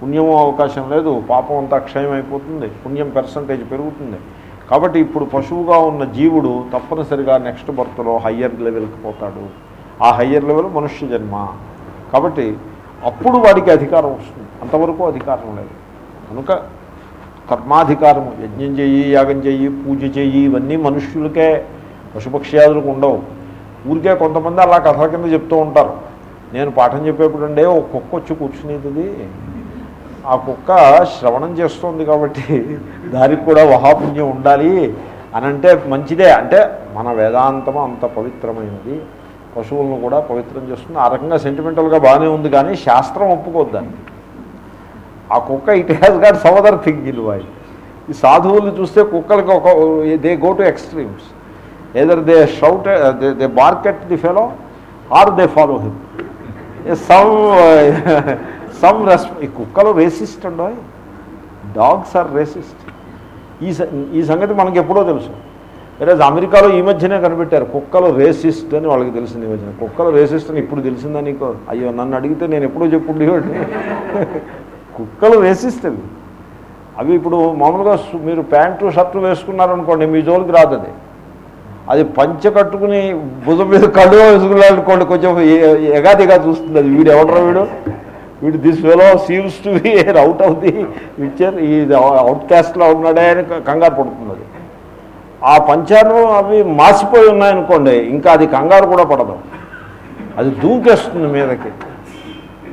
పుణ్యము అవకాశం లేదు పాపం అంతా క్షయం అయిపోతుంది పుణ్యం పర్సంటేజ్ పెరుగుతుంది. కాబట్టి ఇప్పుడు పశువుగా ఉన్న జీవుడు తప్పనిసరిగా నెక్స్ట్ బర్త్లో హయ్యర్ లెవెల్కి పోతాడు. ఆ హయ్యర్ లెవెల్ మనుష్య జన్మ. కాబట్టి అప్పుడు వాడికి అధికారం వస్తుంది. అంతవరకు అధికారం లేదు. కనుక కర్మాధికారము యజ్ఞం చెయ్యి యాగం చెయ్యి పూజ చెయ్యి ఇవన్నీ మనుష్యులకే పశుపక్ష్యాదులకు ఉండవు. ఊరికే కొంతమంది అలా కథల కింద చెప్తూ ఉంటారు. నేను పాఠం చెప్పేప్పుడు అంటే ఒక కుక్క వచ్చి కూర్చునేది. ఆ కుక్క శ్రవణం చేస్తుంది కాబట్టి దానికి కూడా వహాపుణ్యం ఉండాలి. అని అంటే మంచిదే. అంటే మన వేదాంతం అంత పవిత్రమైనది. పశువులను కూడా పవిత్రం చేస్తుంది. ఆ రకంగా సెంటిమెంటల్గా బాగానే ఉంది కానీ శాస్త్రం ఒప్పుకోద్దాన్ని ఆ కుక్క it has got some other thing in why ఈ సాధువులు చూస్తే కుక్కలకి ఒక they go to extremes. Either they shout they market the fellow or they follow him some some రెస్ ఈ కుక్కలు racist and dogs are racist ఈ ఈ సంగతి మనకి ఎప్పుడో తెలుసు. వేరే అమెరికాలో ఈ మధ్యనే కనిపెట్టారు కుక్కలు రేసిస్ట్ అని వాళ్ళకి తెలిసింది ఈ మధ్యన. కుక్కలు రేసిస్ట్ అని ఇప్పుడు తెలిసిందా నీకు? అయ్యో నన్ను అడిగితే నేను ఎప్పుడో చెప్పుండేవాడిని. కుక్కలు వేసిస్తుంది. అవి ఇప్పుడు మామూలుగా మీరు ప్యాంటు షర్టు వేసుకున్నారనుకోండి మీ జోలికి రాదు అది. అది పంచ కట్టుకుని భుజం మీద కళ్ళు వేసుకున్నాడుకోండి కొంచెం ఎగాదిగా చూస్తుంది అది. వీడు ఎవడరా వీడు? వీడు this fellow seems to be out of the picture. ఈ అవుట్ క్యాస్ట్లో ఉన్నాడే అని కంగారు పడుతుంది అది. ఆ పంచాలు అవి మాసిపోయి ఉన్నాయనుకోండి ఇంకా అది కంగారు కూడా పడదు. అది దూకేస్తుంది మీదకి.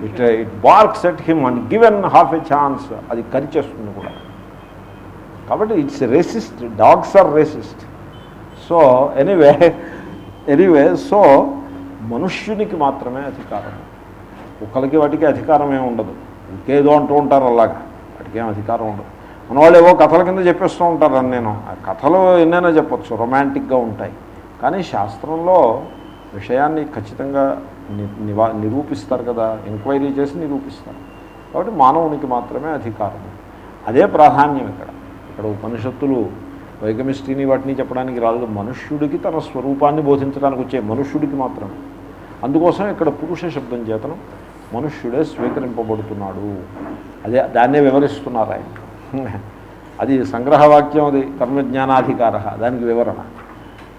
It it barks at him and given half a chance అది కరిచేస్తుంది కూడా. కాబట్టి it's racist dogs are racist so anyway anyway so మనుష్యునికి మాత్రమే అధికారం. కుక్కలకి వాటికి అధికారం ఏమి ఉండదు. ఇంకేదో అంటూ ఉంటారు అలాగా. వాటికి ఏం అధికారం ఉండదు. మన వాళ్ళు ఏవో కథల కింద చెప్పేస్తూ ఉంటారని నేను. ఆ కథలు ఎన్నైనా చెప్పొచ్చు. రొమాంటిక్గా ఉంటాయి. కానీ శాస్త్రంలో విషయాన్ని ఖచ్చితంగా నివా నిరూపిస్తారు కదా ఎంక్వైరీ చేసి నిరూపిస్తారు. కాబట్టి మానవునికి మాత్రమే అధికారం. అదే ప్రాధాన్యం ఇక్కడ. ఇక్కడ ఉపనిషత్తులు వైగమిస్ట్రీని వాటిని చెప్పడానికి రాలేదు మనుష్యుడికి తన స్వరూపాన్ని బోధించడానికి వచ్చే మనుష్యుడికి మాత్రమే. అందుకోసం ఇక్కడ పురుష శబ్దం చేతను మనుష్యుడే స్వీకరింపబడుతున్నాడు. అదే దాన్నే వివరిస్తున్నారు ఆయన. అది సంగ్రహవాక్యం అది. కర్మజ్ఞానాధికార. దానికి వివరణ.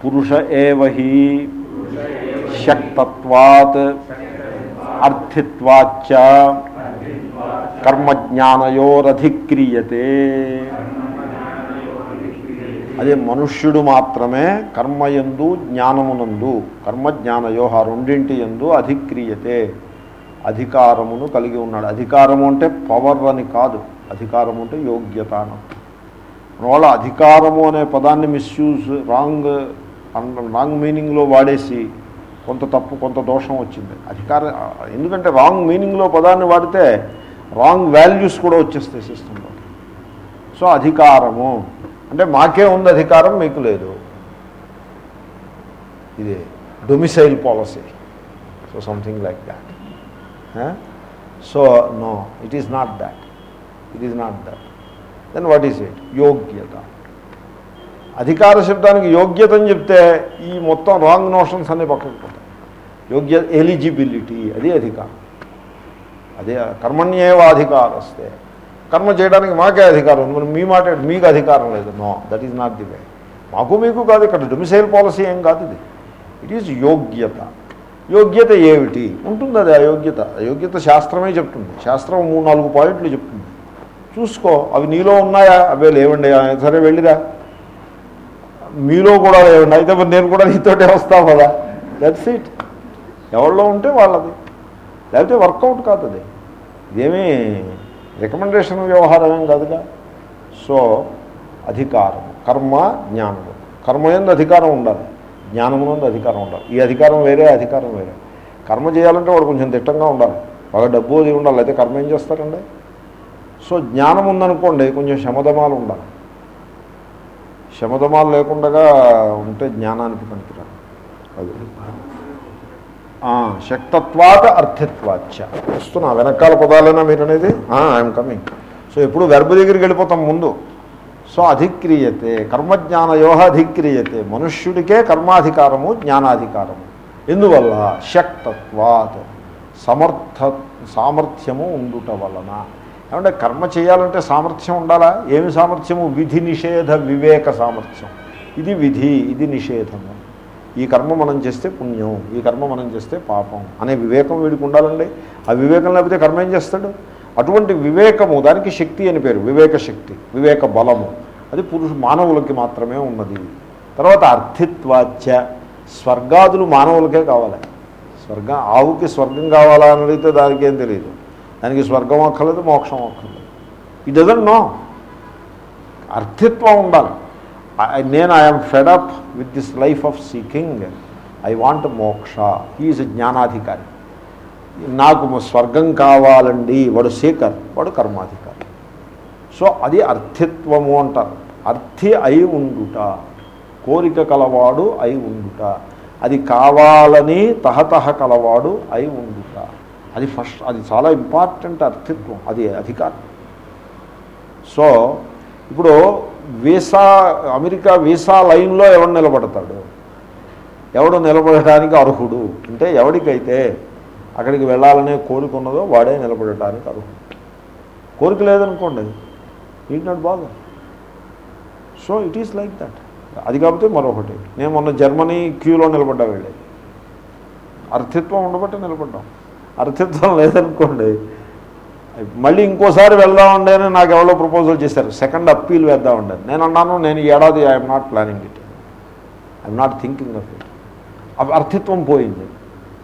పురుష ఏవహి శక్తత్వాత్ అర్థిత్వాచ కర్మజ్ఞానయోరధిక్రియతే. అదే మనుష్యుడు మాత్రమే కర్మయందు జ్ఞానమునందు కర్మజ్ఞానయో ఆ రెండింటి ఎందు అధిక్రియతే. అధికారమును కలిగి ఉన్నాడు. అధికారము అంటే పవర్ అని కాదు. అధికారము అంటే యోగ్యత అని. మన వాళ్ళ అధికారము అనే పదాన్ని మిస్యూజ్ రాంగ్ రాంగ్ మీనింగ్లో వాడేసి కొంత తప్పు కొంత దోషం వచ్చింది. అధికార ఎందుకంటే రాంగ్ మీనింగ్లో పదాన్ని వాడితే రాంగ్ వాల్యూస్ కూడా వచ్చేస్తాయి సిస్టంలో. సో అధికారము. అంటే మాకే ఉంది అధికారం మీకు లేదు. ఇది domicile policy so something like that so no it is not that it is not that then what is it యోగ్యత అధికార శబ్దానికి యోగ్యతని చెప్తే ఈ మొత్తం రాంగ్ నోషన్స్ అన్నీ పక్కకు పోతాయి. యోగ్య ఎలిజిబిలిటీ అది అధికారం. అదే కర్మణ్యేవ అధికారస్తే కర్మ చేయడానికి మాకే అధికారం ఉంది మీ మాట మీకు అధికారం లేదు. No that is not the way మాకు మీకు కాదు ఇక్కడ డొమిసైల్ పాలసీ ఏం కాదు ఇది. ఇట్ ఈజ్ యోగ్యత. యోగ్యత ఏమిటి? ఉంటుంది అది అయోగ్యత? అయోగ్యత శాస్త్రమే చెప్తుంది. శాస్త్రం మూడు నాలుగు పాయింట్లు చెప్తుంది. చూసుకో అవి నీలో ఉన్నాయా? అవే లేవండి సరే వెళ్ళిరా. మీలో కూడా లేవండి. అయితే మరి నేను కూడా నీతోటే వస్తాం కదా. దట్స్ ఇట్ ఎవరిలో ఉంటే వాళ్ళది. లేకపోతే వర్కౌట్ కాదు అది. ఇదేమీ రికమెండేషన్ వ్యవహారం ఏం కాదుగా. సో అధికారం. కర్మ జ్ఞానము. కర్మ ఎందు అధికారం ఉండాలి. జ్ఞానమునందు అధికారం ఉండాలి. ఈ అధికారం వేరే అధికారం వేరే. కర్మ చేయాలంటే వాడు కొంచెం దిట్టంగా ఉండాలి. బాగా డబ్బు అది ఉండాలి. అయితే కర్మ ఏం చేస్తారండి? సో జ్ఞానం ఉందనుకోండి కొంచెం శమధమాలు ఉండాలి. శమధమాలు లేకుండా ఉంటే జ్ఞానానికి పనికిరాదు. అది. శక్తత్వాత అర్థత్వాచ వస్తున్నా వెనకాల పదాలైనా మీరు అనేది ఐఎమ్ కమింగ్ సో ఎప్పుడు వెర్బ దగ్గరికి వెళ్ళిపోతాం ముందు. సో అధిక్రియతే కర్మజ్ఞానయోహ అధిక్రియతే మనుష్యుడికే కర్మాధికారము జ్ఞానాధికారము. ఎందువల్ల? శక్తత్వాత్ సమర్థ సామర్థ్యము ఉండుట వలన. ఏమంటే కర్మ చేయాలంటే సామర్థ్యం ఉండాలా? ఏమి సామర్థ్యము? విధి నిషేధ వివేక సామర్థ్యం. ఇది విధి ఇది నిషేధము. ఈ కర్మ మనం చేస్తే పుణ్యం ఈ కర్మ మనం చేస్తే పాపం అనే వివేకం వీడికి ఉండాలండి. ఆ వివేకం లేకపోతే కర్మ ఏం చేస్తాడు? అటువంటి వివేకము దానికి శక్తి అని పేరు వివేక శక్తి వివేక బలము. అది పురుషు మానవులకి మాత్రమే ఉన్నది. తర్వాత అర్థిత్వాచ్య స్వర్గాదులు మానవులకే కావాలి. స్వర్గం ఆవుకి స్వర్గం కావాలా అని అడిగితే దానికి ఏం తెలియదు. దానికి స్వర్గం అక్కర్లేదు మోక్షం అక్కర్లేదు ఈ డజన్ నో అర్థిత్వం ఉండాలి. నేను I'm fed up with this life of seeking I want moksha. He is జ్ఞానాధికారి. నాకు స్వర్గం కావాలండి. వాడు సీకర్ వాడు కర్మాధికారి. సో అది అర్థిత్వము అంటారు. అర్థి అయి ఉండుట కోరిక కలవాడు అయి ఉండుట. అది కావాలని తహతహ కలవాడు అయి ఉండుట. అది ఫస్ట్ అది చాలా ఇంపార్టెంట్ అర్థిత్వం అది అధికారం. సో ఇప్పుడు వీసా అమెరికా వీసా లైన్లో ఎవడు నిలబడతాడు? ఎవడు నిలబడటానికి అర్హుడు? అంటే ఎవడికైతే అక్కడికి వెళ్ళాలనే కోరిక ఉన్నదో వాడే నిలబడటానికి అర్హుడు. కోరిక లేదనుకోండి నీట్ నాట్ బాగా so it is like that. అది కాకపోతే మరొకటి. నేను మొన్న జర్మనీ క్యూలో నిలబడ్డా వెళ్ళేది అర్థిత్వం ఉండబట్టి నిలబడ్డాం. అర్థిత్వం లేదనుకోండి. మళ్ళీ ఇంకోసారి వెళ్దామండి అని నాకు ఎవరో ప్రపోజల్ చేశారు. సెకండ్ అప్పీల్ వేద్దామండి నేను అన్నాను నేను ఏడాది I'm not planning it. I'm not thinking of it. అర్థిత్వం పోయింది.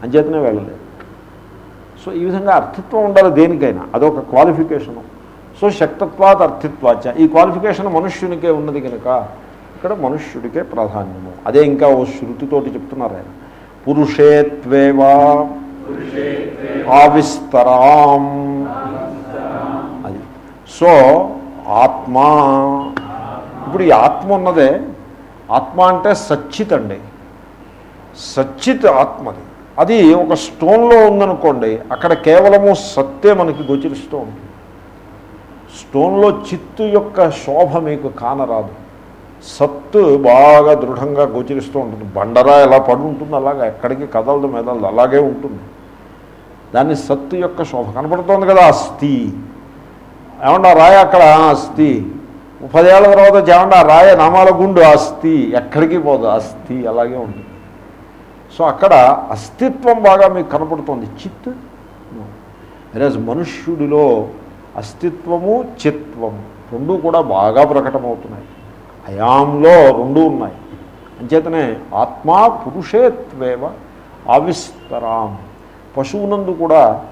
అంచేతనే వెళ్ళలేదు. సో ఈ విధంగా అర్థిత్వం ఉండాలి దేనికైనా. అదొక క్వాలిఫికేషను. సో శక్తత్వాత్ అర్థిత్వాచ. ఈ క్వాలిఫికేషన్ మనుష్యునికే ఉన్నది కనుక ఇక్కడ మనుష్యుడికే ప్రాధాన్యము. అదే ఇంకా ఓ శృతితోటి చెప్తున్నారు ఆయన. పురుషేత్వేవా ఆవిస్తరాం. అది. సో ఆత్మ. ఇప్పుడు ఈ ఆత్మ ఉన్నదే. ఆత్మ అంటే సచ్చిత్ అండి. సచ్చిత్ ఆత్మది. అది ఒక స్టోన్లో ఉందనుకోండి అక్కడ కేవలము సత్తే మనకి గోచరిస్తూ ఉంటుంది. స్టోన్లో చిత్తు యొక్క శోభ మీకు కానరాదు. సత్తు బాగా దృఢంగా గోచరిస్తూ ఉంటుంది. బండరా ఎలా పడి ఉంటుంది అలాగా ఎక్కడికి కదలదు మెదలదు అలాగే ఉంటుంది. దాన్ని సత్తు యొక్క శోభ. కనపడుతోంది కదా అస్థి ఏమన్నా రాయ అక్కడ? ఆ, అస్థి పదేళ్ళ తర్వాత ఏమన్నా రాయ నామాల గుండు? అస్థి ఎక్కడికి పోదు? అస్థి అలాగే ఉంటుంది. సో అక్కడ అస్తిత్వం బాగా మీకు కనపడుతోంది. చిత్? రేజ్ మనుష్యుడిలో అస్తిత్వము చిత్వము రెండూ కూడా బాగా ప్రకటమవుతున్నాయి. అయాంలో రెండూ ఉన్నాయి. అంచేతనే ఆత్మా పురుషేత్వేవ ఆవిస్తరాం పశువునందు కూడా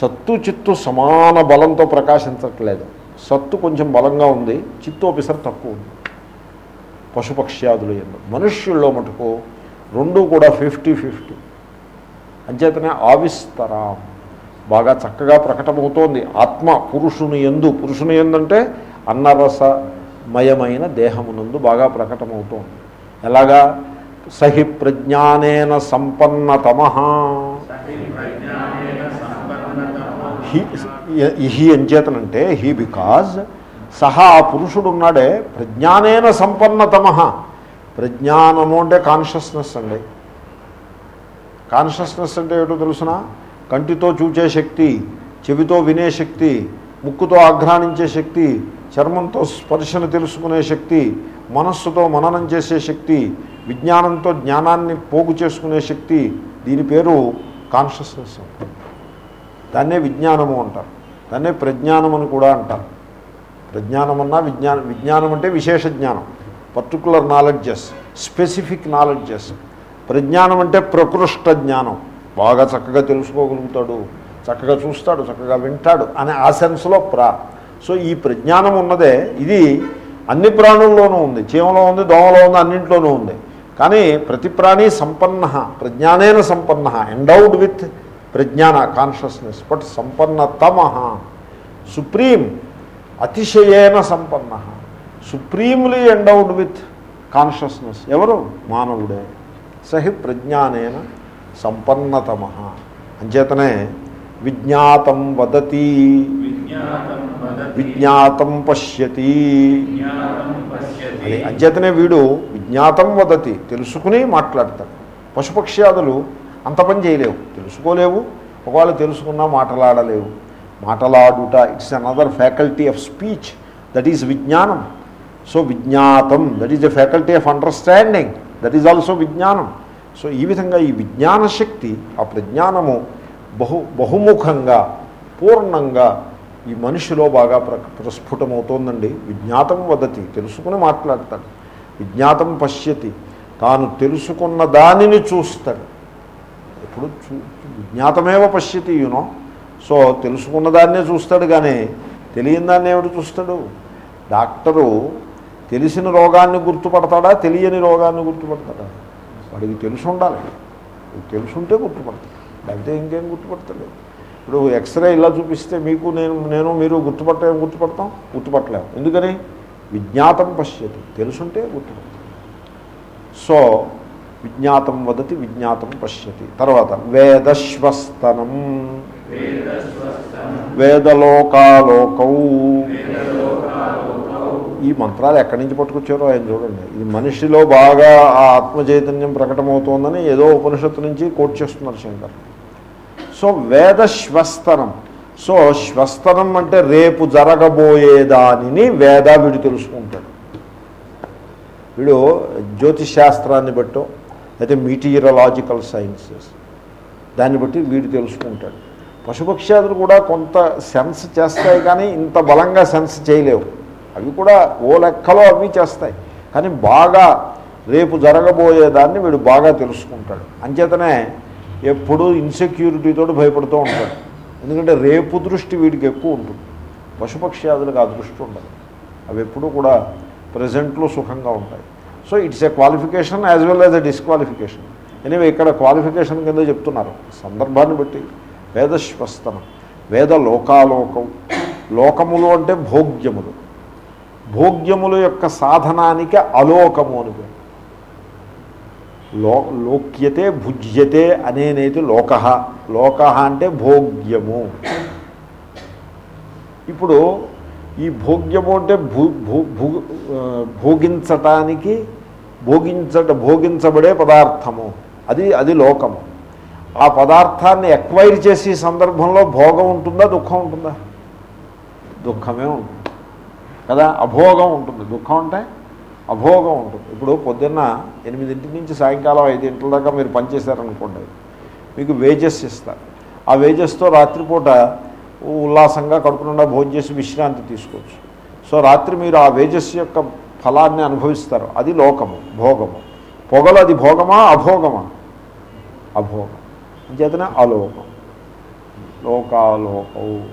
సత్తు చిత్తు సమాన బలంతో ప్రకాశించట్లేదు. సత్తు కొంచెం బలంగా ఉంది చిత్తు ఒకసారి తక్కువ ఉంది. పశుపక్ష్యాదులు ఎందు. మనుష్యుల్లో మటుకు రెండు కూడా ఫిఫ్టీ ఫిఫ్టీ. అంచేతనే ఆవిస్తరాం. బాగా చక్కగా ప్రకటమవుతోంది. ఆత్మ పురుషుని ఎందు. పురుషుని ఎందంటే అన్నరసమయమైన దేహమునందు బాగా ప్రకటమవుతోంది. ఎలాగా? సహి ప్రజ్ఞానేన సంపన్నతమ హీ హీ ఎంచేతనంటే హీ బికాజ్ సహా ఆ పురుషుడు ఉన్నాడే ప్రజ్ఞానేన సంపన్నతమ. ప్రజ్ఞానము అంటే కాన్షియస్నెస్ అండి. కాన్షియస్నెస్ అంటే ఏమిటో తెలుసిన? కంటితో చూచే శక్తి చెవితో వినే శక్తి ముక్కుతో ఆఘ్రానించే శక్తి చర్మంతో స్పర్శను తెలుసుకునే శక్తి మనస్సుతో మననం చేసే శక్తి విజ్ఞానంతో జ్ఞానాన్ని పోగు చేసుకునే శక్తి దీని పేరు కాన్షియస్నెస్ దాన్నే విజ్ఞానము అంటారు. దాన్నే ప్రజ్ఞానం అని కూడా అంటారు. ప్రజ్ఞానం అన్నా విజ్ఞానం విజ్ఞానం అంటే విశేష జ్ఞానం. పర్టికులర్ నాలెడ్జెస్ స్పెసిఫిక్ నాలెడ్జెస్ ప్రజ్ఞానం అంటే ప్రకృష్ట జ్ఞానం. బాగా చక్కగా తెలుసుకోగలుగుతాడు చక్కగా చూస్తాడు చక్కగా వింటాడు అనే ఆ సెన్స్లో ప్రా. సో ఈ ప్రజ్ఞానం ఉన్నదే ఇది అన్ని ప్రాణుల్లోనూ ఉంది. చీమలో ఉంది దోమలో ఉంది అన్నింట్లోనూ ఉంది. కానీ ప్రతి ప్రాణి సంపన్న ప్రజ్ఞానేన సంపన్న endowed with prajnana consciousness but సంపన్నతమ. Supreme అతిశయేన సంపన్న. Supremely endowed with consciousness. ఎవరు? మానవుడే. సహి ప్రజ్ఞానేన సంపన్నతమ. అంచేతనే విజ్ఞాతం వదతి. విజ్ఞాతం పశ్యతి. అది అంచేతనే వీడు విజ్ఞాతం వదతి. తెలుసుకుని మాట్లాడతాడు. పశుపక్ష్యాదులు అంత పని చేయలేవు. తెలుసుకోలేవు. ఒకవేళ తెలుసుకున్నా మాటలాడలేవు. మాటలాడుట it's another faculty of speech that is విజ్ఞానం so విజ్ఞాతం that is the faculty of understanding that is also విజ్ఞానం సో ఈ విధంగా ఈ విజ్ఞాన శక్తి ఆ ప్రజ్ఞానము బహు బహుముఖంగా పూర్ణంగా ఈ మనిషిలో బాగా ప్ర ప్రస్ఫుటమవుతోందండి. విజ్ఞాతం వదతి తెలుసుకుని మాట్లాడతాడు. విజ్ఞాతం పశ్యతి తాను తెలుసుకున్న దానిని చూస్తాడు. ఇప్పుడు చూ పశ్యతి యూనో సో తెలుసుకున్న దాన్నే చూస్తాడు కానీ తెలియని దాన్ని ఏమిటి చూస్తాడు? డాక్టరు తెలిసిన రోగాన్ని గుర్తుపడతాడా? తెలియని రోగాన్ని గుర్తుపడతాడా? వాడికి తెలిసి ఉండాలి తెలుసుంటే గుర్తుపడతాడు. లేకపోతే ఇంకేం గుర్తుపడతాడు ఇప్పుడు ఎక్స్రే ఇలా చూపిస్తే మీకు నేను నేను మీరు గుర్తుపట్ట గుర్తుపడతాం? గుర్తుపట్టలేము. ఎందుకని? విజ్ఞాతం పశ్యతి. తెలుసుంటే గుర్తుపడతాం సో విజ్ఞాతం వదతి విజ్ఞాతం పశ్యతి. తర్వాత వేదశ్వస్తనం వేదలోకాలోకౌ. ఈ మంత్రాలు ఎక్కడి నుంచి పట్టుకొచ్చారో ఆయన చూడండి. ఇది మనిషిలో బాగా ఆ ఆత్మచైతన్యం ప్రకటమవుతోందని ఏదో ఉపనిషత్తు నుంచి కోట్ చేస్తున్నారు శంకర్. సో వేద శ్వస్తనం సో శ్వస్తనం అంటే రేపు జరగబోయేదానిని వేద వీడు తెలుసుకుంటాడు. వీడు జ్యోతిష్ శాస్త్రాన్ని బట్టో అయితే మీటీరలాజికల్ సైన్సెస్ దాన్ని బట్టి వీడు తెలుసుకుంటాడు. పశుపక్ష్యాదులు కూడా కొంత సెన్స్ చేస్తాయి కానీ ఇంత బలంగా సెన్స్ చేయలేవు. అవి కూడా ఓ లెక్కలో అవి చేస్తాయి. కానీ బాగా రేపు జరగబోయేదాన్ని వీడు బాగా తెలుసుకుంటాడు. అంచేతనే ఎప్పుడూ ఇన్సెక్యూరిటీతో భయపడుతూ ఉంటాడు. ఎందుకంటే రేపు దృష్టి వీడికి ఎక్కువ ఉంటుంది. పశుపక్ష్యాదులకు ఆ దృష్టి ఉండదు. అవి ఎప్పుడూ కూడా ప్రజెంట్లో సుఖంగా ఉంటాయి. So it's a qualification as well as a disqualification. Anyway ఇక్కడ క్వాలిఫికేషన్ కింద చెప్తున్నారు. సందర్భాన్ని బట్టి వేదశ్వస్తనం వేద లోకాలోకం లోకములు అంటే భోగ్యములు. భోగ్యముల యొక్క సాధనానికి అలోకము అని పేరు. లో లోక్యతే భుజ్యతే అనేనేది లోక. లోక అంటే భోగ్యము. ఇప్పుడు ఈ భోగ్యము అంటే భూ భూ భూ భోగించటానికి భోగించట భోగించబడే పదార్థము. అది అది లోకము ఆ పదార్థాన్ని ఎక్వైర్ చేసే సందర్భంలో భోగం ఉంటుందా దుఃఖం ఉంటుందా? దుఃఖమే ఉంటుంది. కదా అభోగం ఉంటుంది. దుఃఖం అంటే అభోగం ఉంటుంది. ఇప్పుడు పొద్దున్న ఎనిమిదింటి నుంచి సాయంకాలం ఐదింటిల దాకా మీరు పనిచేశారనుకోండి మీకు వేజెస్ ఇస్తారు. ఆ వేజెస్తో రాత్రిపూట ఉల్లాసంగా కడుపు నిండా భోజనం చేసి విశ్రాంతి తీసుకోవచ్చు. సో రాత్రి మీరు ఆ వేజస్ యొక్క ఫలాన్ని అనుభవిస్తారు. అది లోకము భోగము. పొగలు అది భోగమా? అభోగమా? అభోగం. అంచేతనే అలోకం. లోకాలోకం.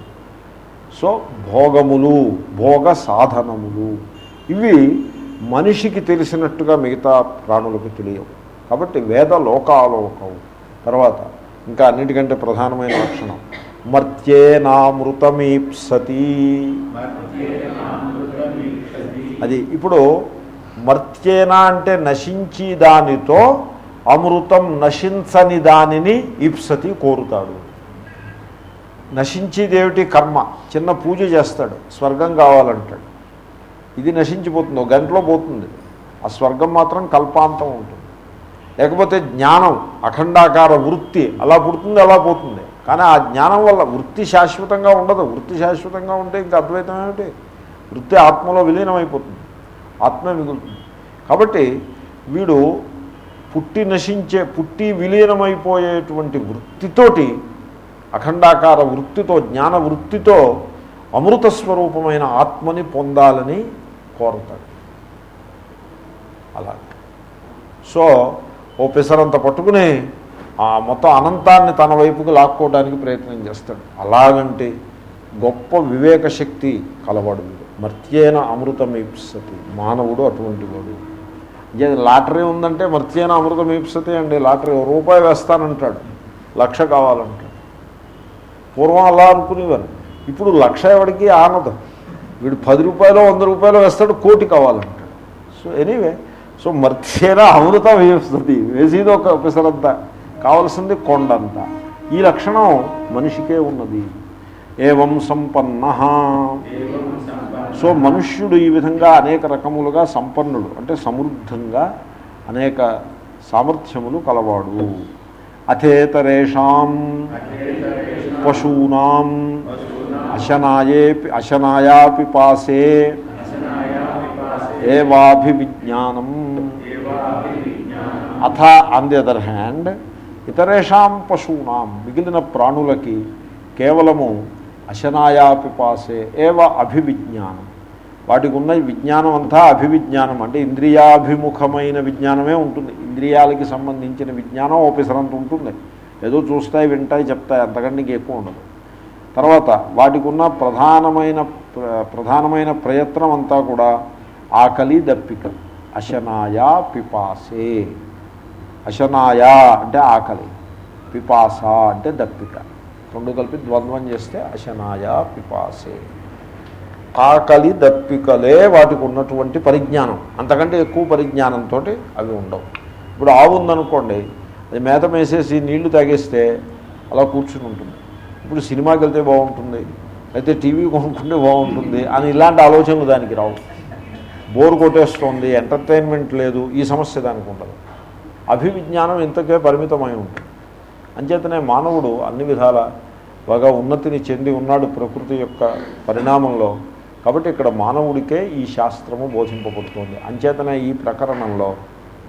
సో భోగములు భోగ సాధనములు. ఇవి మనిషికి తెలిసినట్టుగా మిగతా ప్రాణులకు తెలియవు. కాబట్టి వేద లోకాలోకం. తర్వాత ఇంకా అన్నిటికంటే ప్రధానమైన లక్షణం. మర్త్యేనామృతమీప్సతి. అది ఇప్పుడు మర్త్యేన అంటే నశించి దానితో అమృతం నశించని దానిని ఇప్సతి కోరుతాడు. నశించేదేమిటి కర్మ? చిన్న పూజ చేస్తాడు. స్వర్గం కావాలంటాడు. ఇది నశించిపోతుంది. ఒక గంటలో పోతుంది. ఆ స్వర్గం మాత్రం కల్పాంతం ఉంటుంది లేకపోతే జ్ఞానం అఖండాకార వృత్తి అలా పుడుతుంది అలా పోతుంది. కానీ ఆ జ్ఞానం వల్ల వృత్తి శాశ్వతంగా ఉండదు. వృత్తి శాశ్వతంగా ఉంటే ఇంకా అద్వైతం ఏమిటి? వృత్తి ఆత్మలో విలీనమైపోతుంది. ఆత్మ మిగులుతుంది. కాబట్టి వీడు పుట్టి నశించే పుట్టి విలీనమైపోయేటువంటి వృత్తితోటి అఖండాకార వృత్తితో జ్ఞాన వృత్తితో అమృత స్వరూపమైన ఆత్మని పొందాలని కోరుతాడు. అలా సో ఓ పిసరంత పట్టుకుని ఆ మొత్తం అనంతాన్ని తన వైపుకి లాక్కోవడానికి ప్రయత్నం చేస్తాడు. అలాగంటే గొప్ప వివేక శక్తి కలవాడు మర్త్యేన అమృతమీప్సతి. మానవుడు అటువంటి వాడు. లాటరీ ఉందంటే మర్త్యేన అమృతమీప్సతి అండి. లాటరీ ఓ రూపాయి వేస్తానంటాడు. లక్ష కావాలంటాడు. పూర్వం అలా అనుకునేవారు. ఇప్పుడు లక్ష ఎవడికి ఆనదు. వీడు పది రూపాయలు వంద రూపాయలు వేస్తాడు కోటి కావాలంటాడు. సో ఎనీవే సో మర్త్యేన అమృతం వేస్తుంది వేసేది ఒక పిసరంతా. కావలసింది కొండంత. ఈ లక్షణం మనిషికే ఉన్నది. ఏవం సంపన్న. సో మనుష్యుడు ఈ విధంగా అనేక రకములుగా సంపన్నుడు అంటే సమృద్ధంగా అనేక సామర్థ్యములు కలవాడు. అథేతరేషాం పశూనాం అశనాయే అశనాయా పిపాసే ఏవాభివిజ్ఞానం. అథ ఆన్ ది అదర్ హ్యాండ్ ఇతరేషాం పశూనాం మిగిలిన ప్రాణులకి కేవలము అశనాయా పిపాసే ఏవ అభివిజ్ఞానం. వాటికి ఉన్న విజ్ఞానం అంతా అభివిజ్ఞానం. అంటే ఇంద్రియాభిముఖమైన విజ్ఞానమే ఉంటుంది. ఇంద్రియాలకి సంబంధించిన విజ్ఞానం ఓపెసరంత ఉంటుంది. ఏదో చూస్తాయి వింటాయి చెప్తాయి. అంతకంటే నీకు ఎక్కువ ఉండదు. తర్వాత వాటికి ఉన్న ప్రధానమైన ప్ర- ప్రధానమైన ప్రయత్నం అంతా కూడా ఆకలి దప్పిక. అశనాయా పిపాసే. అశనాయా అంటే ఆకలి. పిపాస అంటే దప్పిక. రెండు కలిపి ద్వంద్వం చేస్తే అశనాయా పిపాసే. ఆకలి దప్పికలే వాటికి ఉన్నటువంటి పరిజ్ఞానం. అంతకంటే ఎక్కువ పరిజ్ఞానంతో అవి ఉండవు. ఇప్పుడు ఆవు ఉందనుకోండి అది మేత మేసేసి నీళ్ళు తాగేస్తే అలా కూర్చుని ఉంటుంది. ఇప్పుడు సినిమాకి వెళ్తే బాగుంటుంది అయితే టీవీ కొనుక్కుంటే బాగుంటుంది అని ఇలాంటి ఆలోచనలు దానికి రావు. బోర్ కొట్టేస్తోంది ఎంటర్టైన్మెంట్ లేదు ఈ సమస్య దానికి ఉండదు. అభివిజ్ఞానం ఇంతకే పరిమితమై ఉంటుంది. అంచేతనే మానవుడు అన్ని విధాల బాగా ఉన్నతిని చెంది ఉన్నాడు ప్రకృతి యొక్క పరిణామంలో కాబట్టి ఇక్కడ మానవుడికే ఈ శాస్త్రము బోధింపబడుతోంది. అంచేతనే ఈ ప్రకరణంలో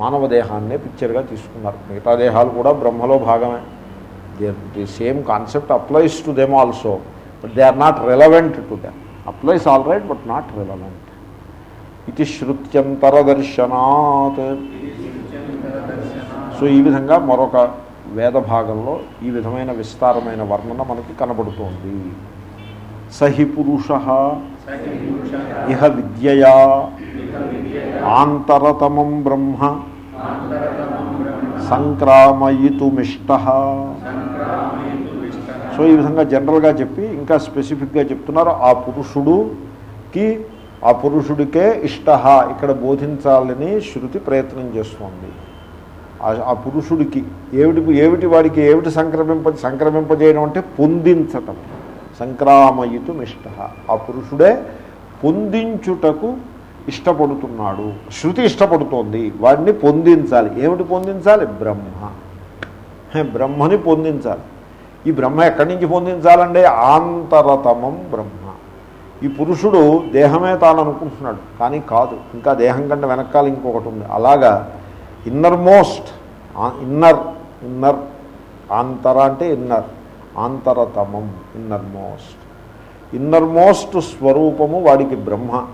మానవ దేహాన్నే పిక్చర్గా తీసుకున్నారు. మిగతా దేహాలు కూడా బ్రహ్మలో భాగమే. The same concept applies to them also but they are not relevant to them applies all right but not relevant ఇది శృత్యంతర దర్శనాత్ సో ఈ విధంగా మరొక వేద భాగంలో ఈ విధమైన విస్తారమైన వర్ణన మనకి కనబడుతోంది. సహి పురుష ఇహ విద్యయా ఆంతరతమం బ్రహ్మ సంక్రామయితుమిష్ట సో ఈ విధంగా జనరల్గా చెప్పి ఇంకా స్పెసిఫిక్గా చెప్తున్నారు ఆ పురుషుడుకి ఆ పురుషుడికే ఇష్ట. ఇక్కడ బోధించాలని శృతి ప్రయత్నం చేస్తోంది. ఆ- ఆ పురుషుడికి ఏమిటి ఏమిటి వాడికి ఏమిటి సంక్రమింప సంక్రమింపజేయడం అంటే పొందించటం. సంక్రామయుతు ఇష్ట ఆ పురుషుడే పొందించుటకు ఇష్టపడుతున్నాడు. శృతి ఇష్టపడుతోంది. వాడిని పొందించాలి. ఏమిటి పొందించాలి? బ్రహ్మ. హే, బ్రహ్మని పొందించాలి. ఈ బ్రహ్మ ఎక్కడి నుంచి పొందించాలంటే ఆంతరతమం బ్రహ్మ. ఈ పురుషుడు దేహమే తాను అనుకుంటున్నాడు కానీ కాదు. ఇంకా దేహం కంటే వెనకాల ఇంకొకటి ఉంది. అలాగా ఇన్నర్ మోస్ట్ ఇన్నర్ ఇన్నర్ ఆంతర అంటే ఇన్నర్. ఆంతరతమం ఇన్నర్ మోస్ట్ ఇన్నర్ మోస్ట్ స్వరూపము వాడికి బ్రహ్మ.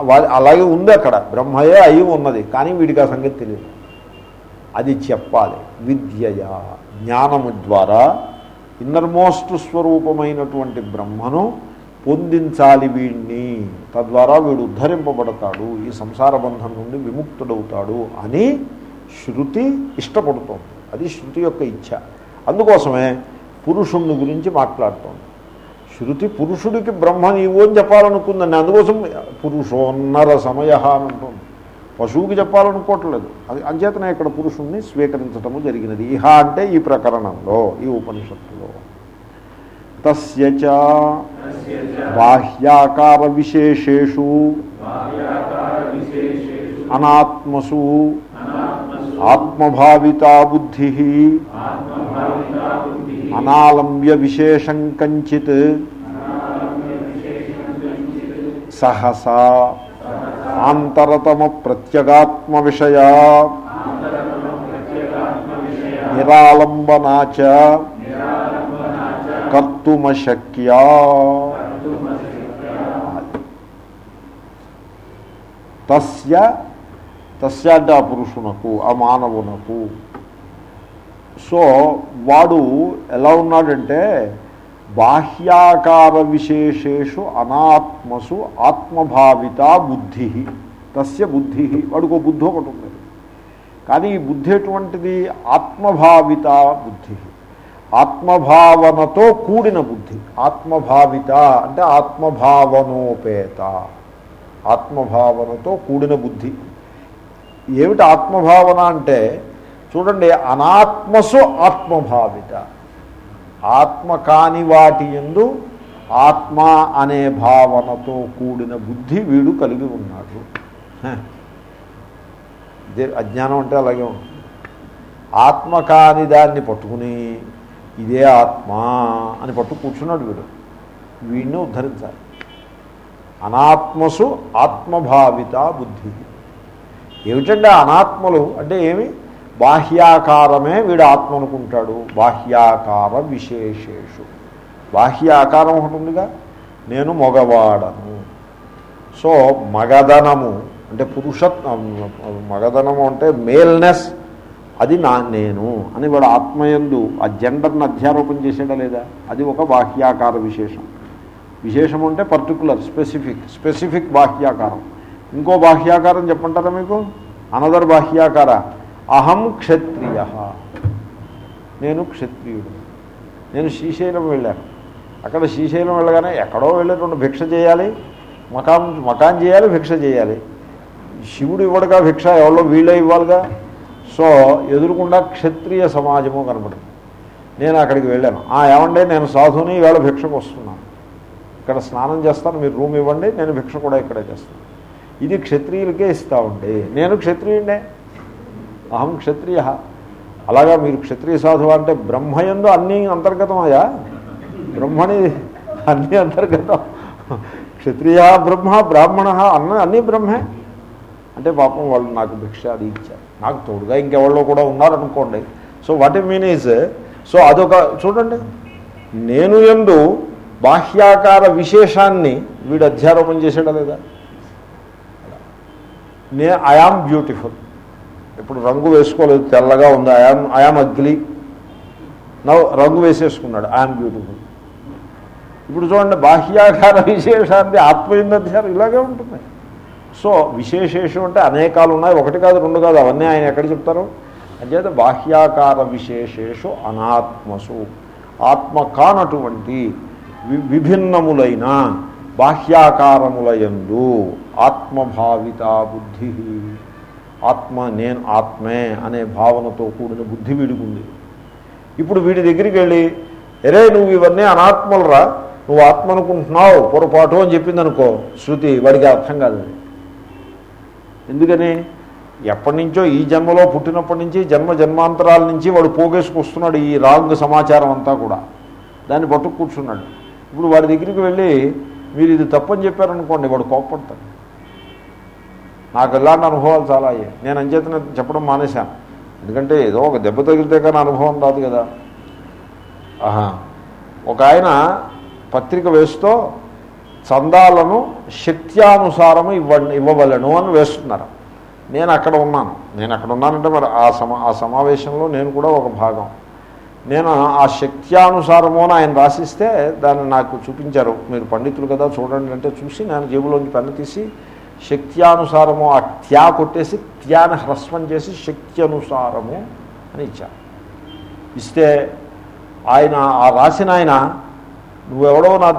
వాడి అలాగే ఉంది అక్కడ. బ్రహ్మయే అయి ఉన్నది. కానీ వీడికి ఆ సంగతి తెలియదు. అది చెప్పాలి. విద్యయ జ్ఞానము ద్వారా ఇన్నర్ మోస్ట్ స్వరూపమైనటువంటి బ్రహ్మను పొందించాలి వీడిని తద్వారా వీడు ఉద్ధరింపబడతాడు. ఈ సంసార బంధం నుండి విముక్తుడవుతాడు అని శృతి ఇష్టపడుతోంది. అది శృతి యొక్క ఇచ్ఛ అందుకోసమే పురుషుణ్ణి గురించి మాట్లాడుతోంది. శృతి పురుషుడికి బ్రహ్మ నీవు అని చెప్పాలనుకుందండి అందుకోసం పురుషోన్నర సమయ అని అంటుంది. పశువుకి చెప్పాలనుకోవట్లేదు. అది అంచేతనే ఇక్కడ పురుషుణ్ణి స్వీకరించటము జరిగినది. ఇహ అంటే ఈ ప్రకరణంలో ఈ ఉపనిషత్తులో. తస్యచ బాహ్యాకార విశేషేషు అనాత్మసు ఆత్మభావితా బుద్ధి అనాలంబ్య విశేషం కంచిత్ సహసా ఆంతరతమ ప్రత్యగాత్మ విషయా నిరాలంబనాచ కర్తుమశక్యా తస్య తస్య అంటే ఆ పురుషునకు ఆ మానవునకు సో వాడు ఎలా ఉన్నాడంటే బాహ్యాకార విశేషేషు అనాత్మసు ఆత్మభావిత బుద్ధి తస్య బుద్ధి. వాడికి ఒక బుద్ధి ఒకటి ఉంది. కానీ ఈ బుద్ధి ఎటువంటిది? ఆత్మభావిత బుద్ధి. ఆత్మభావనతో కూడిన బుద్ధి. ఆత్మభావిత అంటే ఆత్మభావనోపేత. ఆత్మభావనతో కూడిన బుద్ధి. ఏమిటి ఆత్మభావన అంటే? చూడండి అనాత్మసు ఆత్మభావిత. ఆత్మ కాని వాటి ఎందు ఆత్మ అనే భావనతో కూడిన బుద్ధి వీడు కలిగి ఉన్నాడు. అజ్ఞానం అంటే అలాగే ఉంటుంది. ఆత్మ కాని దాన్ని పట్టుకుని ఇదే ఆత్మ అని పట్టు కూర్చున్నాడు వీడు. వీడిని ఉద్ధరించాలి. అనాత్మసు ఆత్మభావిత బుద్ధి. ఏమిటంటే అనాత్మలు? అంటే ఏమి? బాహ్యాకారమే వీడు ఆత్మ అనుకుంటాడు బాహ్యాకార విశేషేషు. బాహ్యాకారం ఒకటి ఉందిగా? నేను మగవాడను. సో మగధనము అంటే పురుషత్ మగధనము అంటే మేల్నెస్ అది నా నేను అని వాడు ఆత్మయందు ఆ జెండర్ని అధ్యారోపణ చేసాడా లేదా? అది ఒక బాహ్యాకార విశేషం. విశేషం అంటే పర్టికులర్ స్పెసిఫిక్ స్పెసిఫిక్ బాహ్యాకారం. ఇంకో బాహ్యాకారం చెప్పంటారా మీకు? అనదర్ బాహ్యాకార. అహం క్షత్రియ. నేను క్షత్రియుడు. నేను శ్రీశైలం వెళ్ళాను. అక్కడ శ్రీశైలం వెళ్ళగానే ఎక్కడో వెళ్ళి రెండు భిక్ష చేయాలి. మకాం మకాన్ చేయాలి భిక్ష చేయాలి. శివుడు ఇవ్వడుగా భిక్ష ఎవరో వీళ్ళే ఇవ్వాలిగా. సో ఎదురుకుండా క్షత్రియ సమాజము కనబడింది. నేను అక్కడికి వెళ్ళాను. ఆ ఏమండే నేను సాధుని ఈవేళ భిక్షకు వస్తున్నాను. ఇక్కడ స్నానం చేస్తాను మీరు రూమ్ ఇవ్వండి నేను భిక్ష కూడా ఇక్కడే చేస్తాను. ఇది క్షత్రియులకే ఇస్తా ఉండే నేను క్షత్రియుడే అహం క్షత్రియ. అలాగా మీరు క్షత్రియ సాధువు అంటే బ్రహ్మయందు అన్నీ అంతర్గతమయ్యా? బ్రహ్మని అన్నీ అంతర్గతం. క్షత్రియ బ్రహ్మ బ్రాహ్మణ అన్న అన్నీ బ్రహ్మే. అంటే పాపం వాళ్ళు నాకు భిక్ష అది ఇచ్చారు. నాకు తోడుగా ఇంకెవాళ్ళు కూడా ఉన్నారనుకోండి. So what I mean is so అదొక చూడండి. నేను ఎందు బాహ్యాకార విశేషాన్ని వీడు అధ్యారోపణ చేశాడా లేదా? నే ఐఆమ్ బ్యూటిఫుల్ ఇప్పుడు రంగు వేసుకోలేదు తెల్లగా ఉంది ఐఆమ్ ఐఆమ్ అగ్లీ నవ్వు రంగు వేసేసుకున్నాడు ఐఆమ్ బ్యూటిఫుల్ ఇప్పుడు చూడండి బాహ్యాకార విశేషాన్ని ఆత్మీయధ్యానం ఇలాగే ఉంటుంది. సో విశేషేషం అంటే అనేకాలు ఉన్నాయి ఒకటి కాదు రెండు కాదు అవన్నీ ఆయన ఎక్కడ చెప్తారు? అంచేత బాహ్యాకార విశేషేషు అనాత్మసు. ఆత్మ కానటువంటి విభిన్నములైన బాహ్యాకారములయందు ఆత్మభావిత బుద్ధి ఆత్మ నేను ఆత్మే అనే భావనతో కూడిన బుద్ధి వీడికి ఇప్పుడు వీడి దగ్గరికి వెళ్ళి ఎరే నువ్వు ఇవన్నీ అనాత్మలరా? నువ్వు ఆత్మ అనుకుంటున్నావు పొరపాటు అని చెప్పింది అనుకో శృతి వాడికి అర్థం కాదు ఎందుకని? ఎప్పటి నుంచో ఈ జన్మలో పుట్టినప్పటి నుంచి జన్మ జన్మాంతరాల నుంచి వాడు పోగేసుకొస్తున్నాడు ఈ రాంగ్ సమాచారం అంతా కూడా. దాన్ని పట్టుకు కూర్చున్నాడు. ఇప్పుడు వాడి దగ్గరికి వెళ్ళి మీరు ఇది తప్పని చెప్పారనుకోండి వాడు కోప్పడతాడు. నాకు ఇలాంటి అనుభవాలు చాలా అయ్యాయి. నేను అంచేతన చెప్పడం మానేశాను. ఎందుకంటే ఏదో ఒక దెబ్బ తగిలితే కానీ అనుభవం రాదు కదా. ఆహా. ఒక ఆయన పత్రిక వేస్తూ చందాలను శక్త్యానుసారము ఇవ్వ ఇవ్వవలను అని వేస్తున్నారు. నేను అక్కడ ఉన్నాను. నేను అక్కడ ఉన్నానంటే మరి ఆ సమా ఆ సమావేశంలో నేను కూడా ఒక భాగం. నేను ఆ శక్త్యానుసారము అని ఆయన రాసిస్తే దాన్ని నాకు చూపించారు. మీరు పండితులు కదా చూడండి అంటే చూసి నేను జేబులోంచి పెన్ను తీసి శక్త్యానుసారము ఆ త్యా కొట్టేసి త్యాని హ్రస్వం చేసి శక్త్యనుసారము అని ఇచ్చారు. ఇస్తే ఆయన ఆ రాసిన ఆయన నువ్వెవడో నా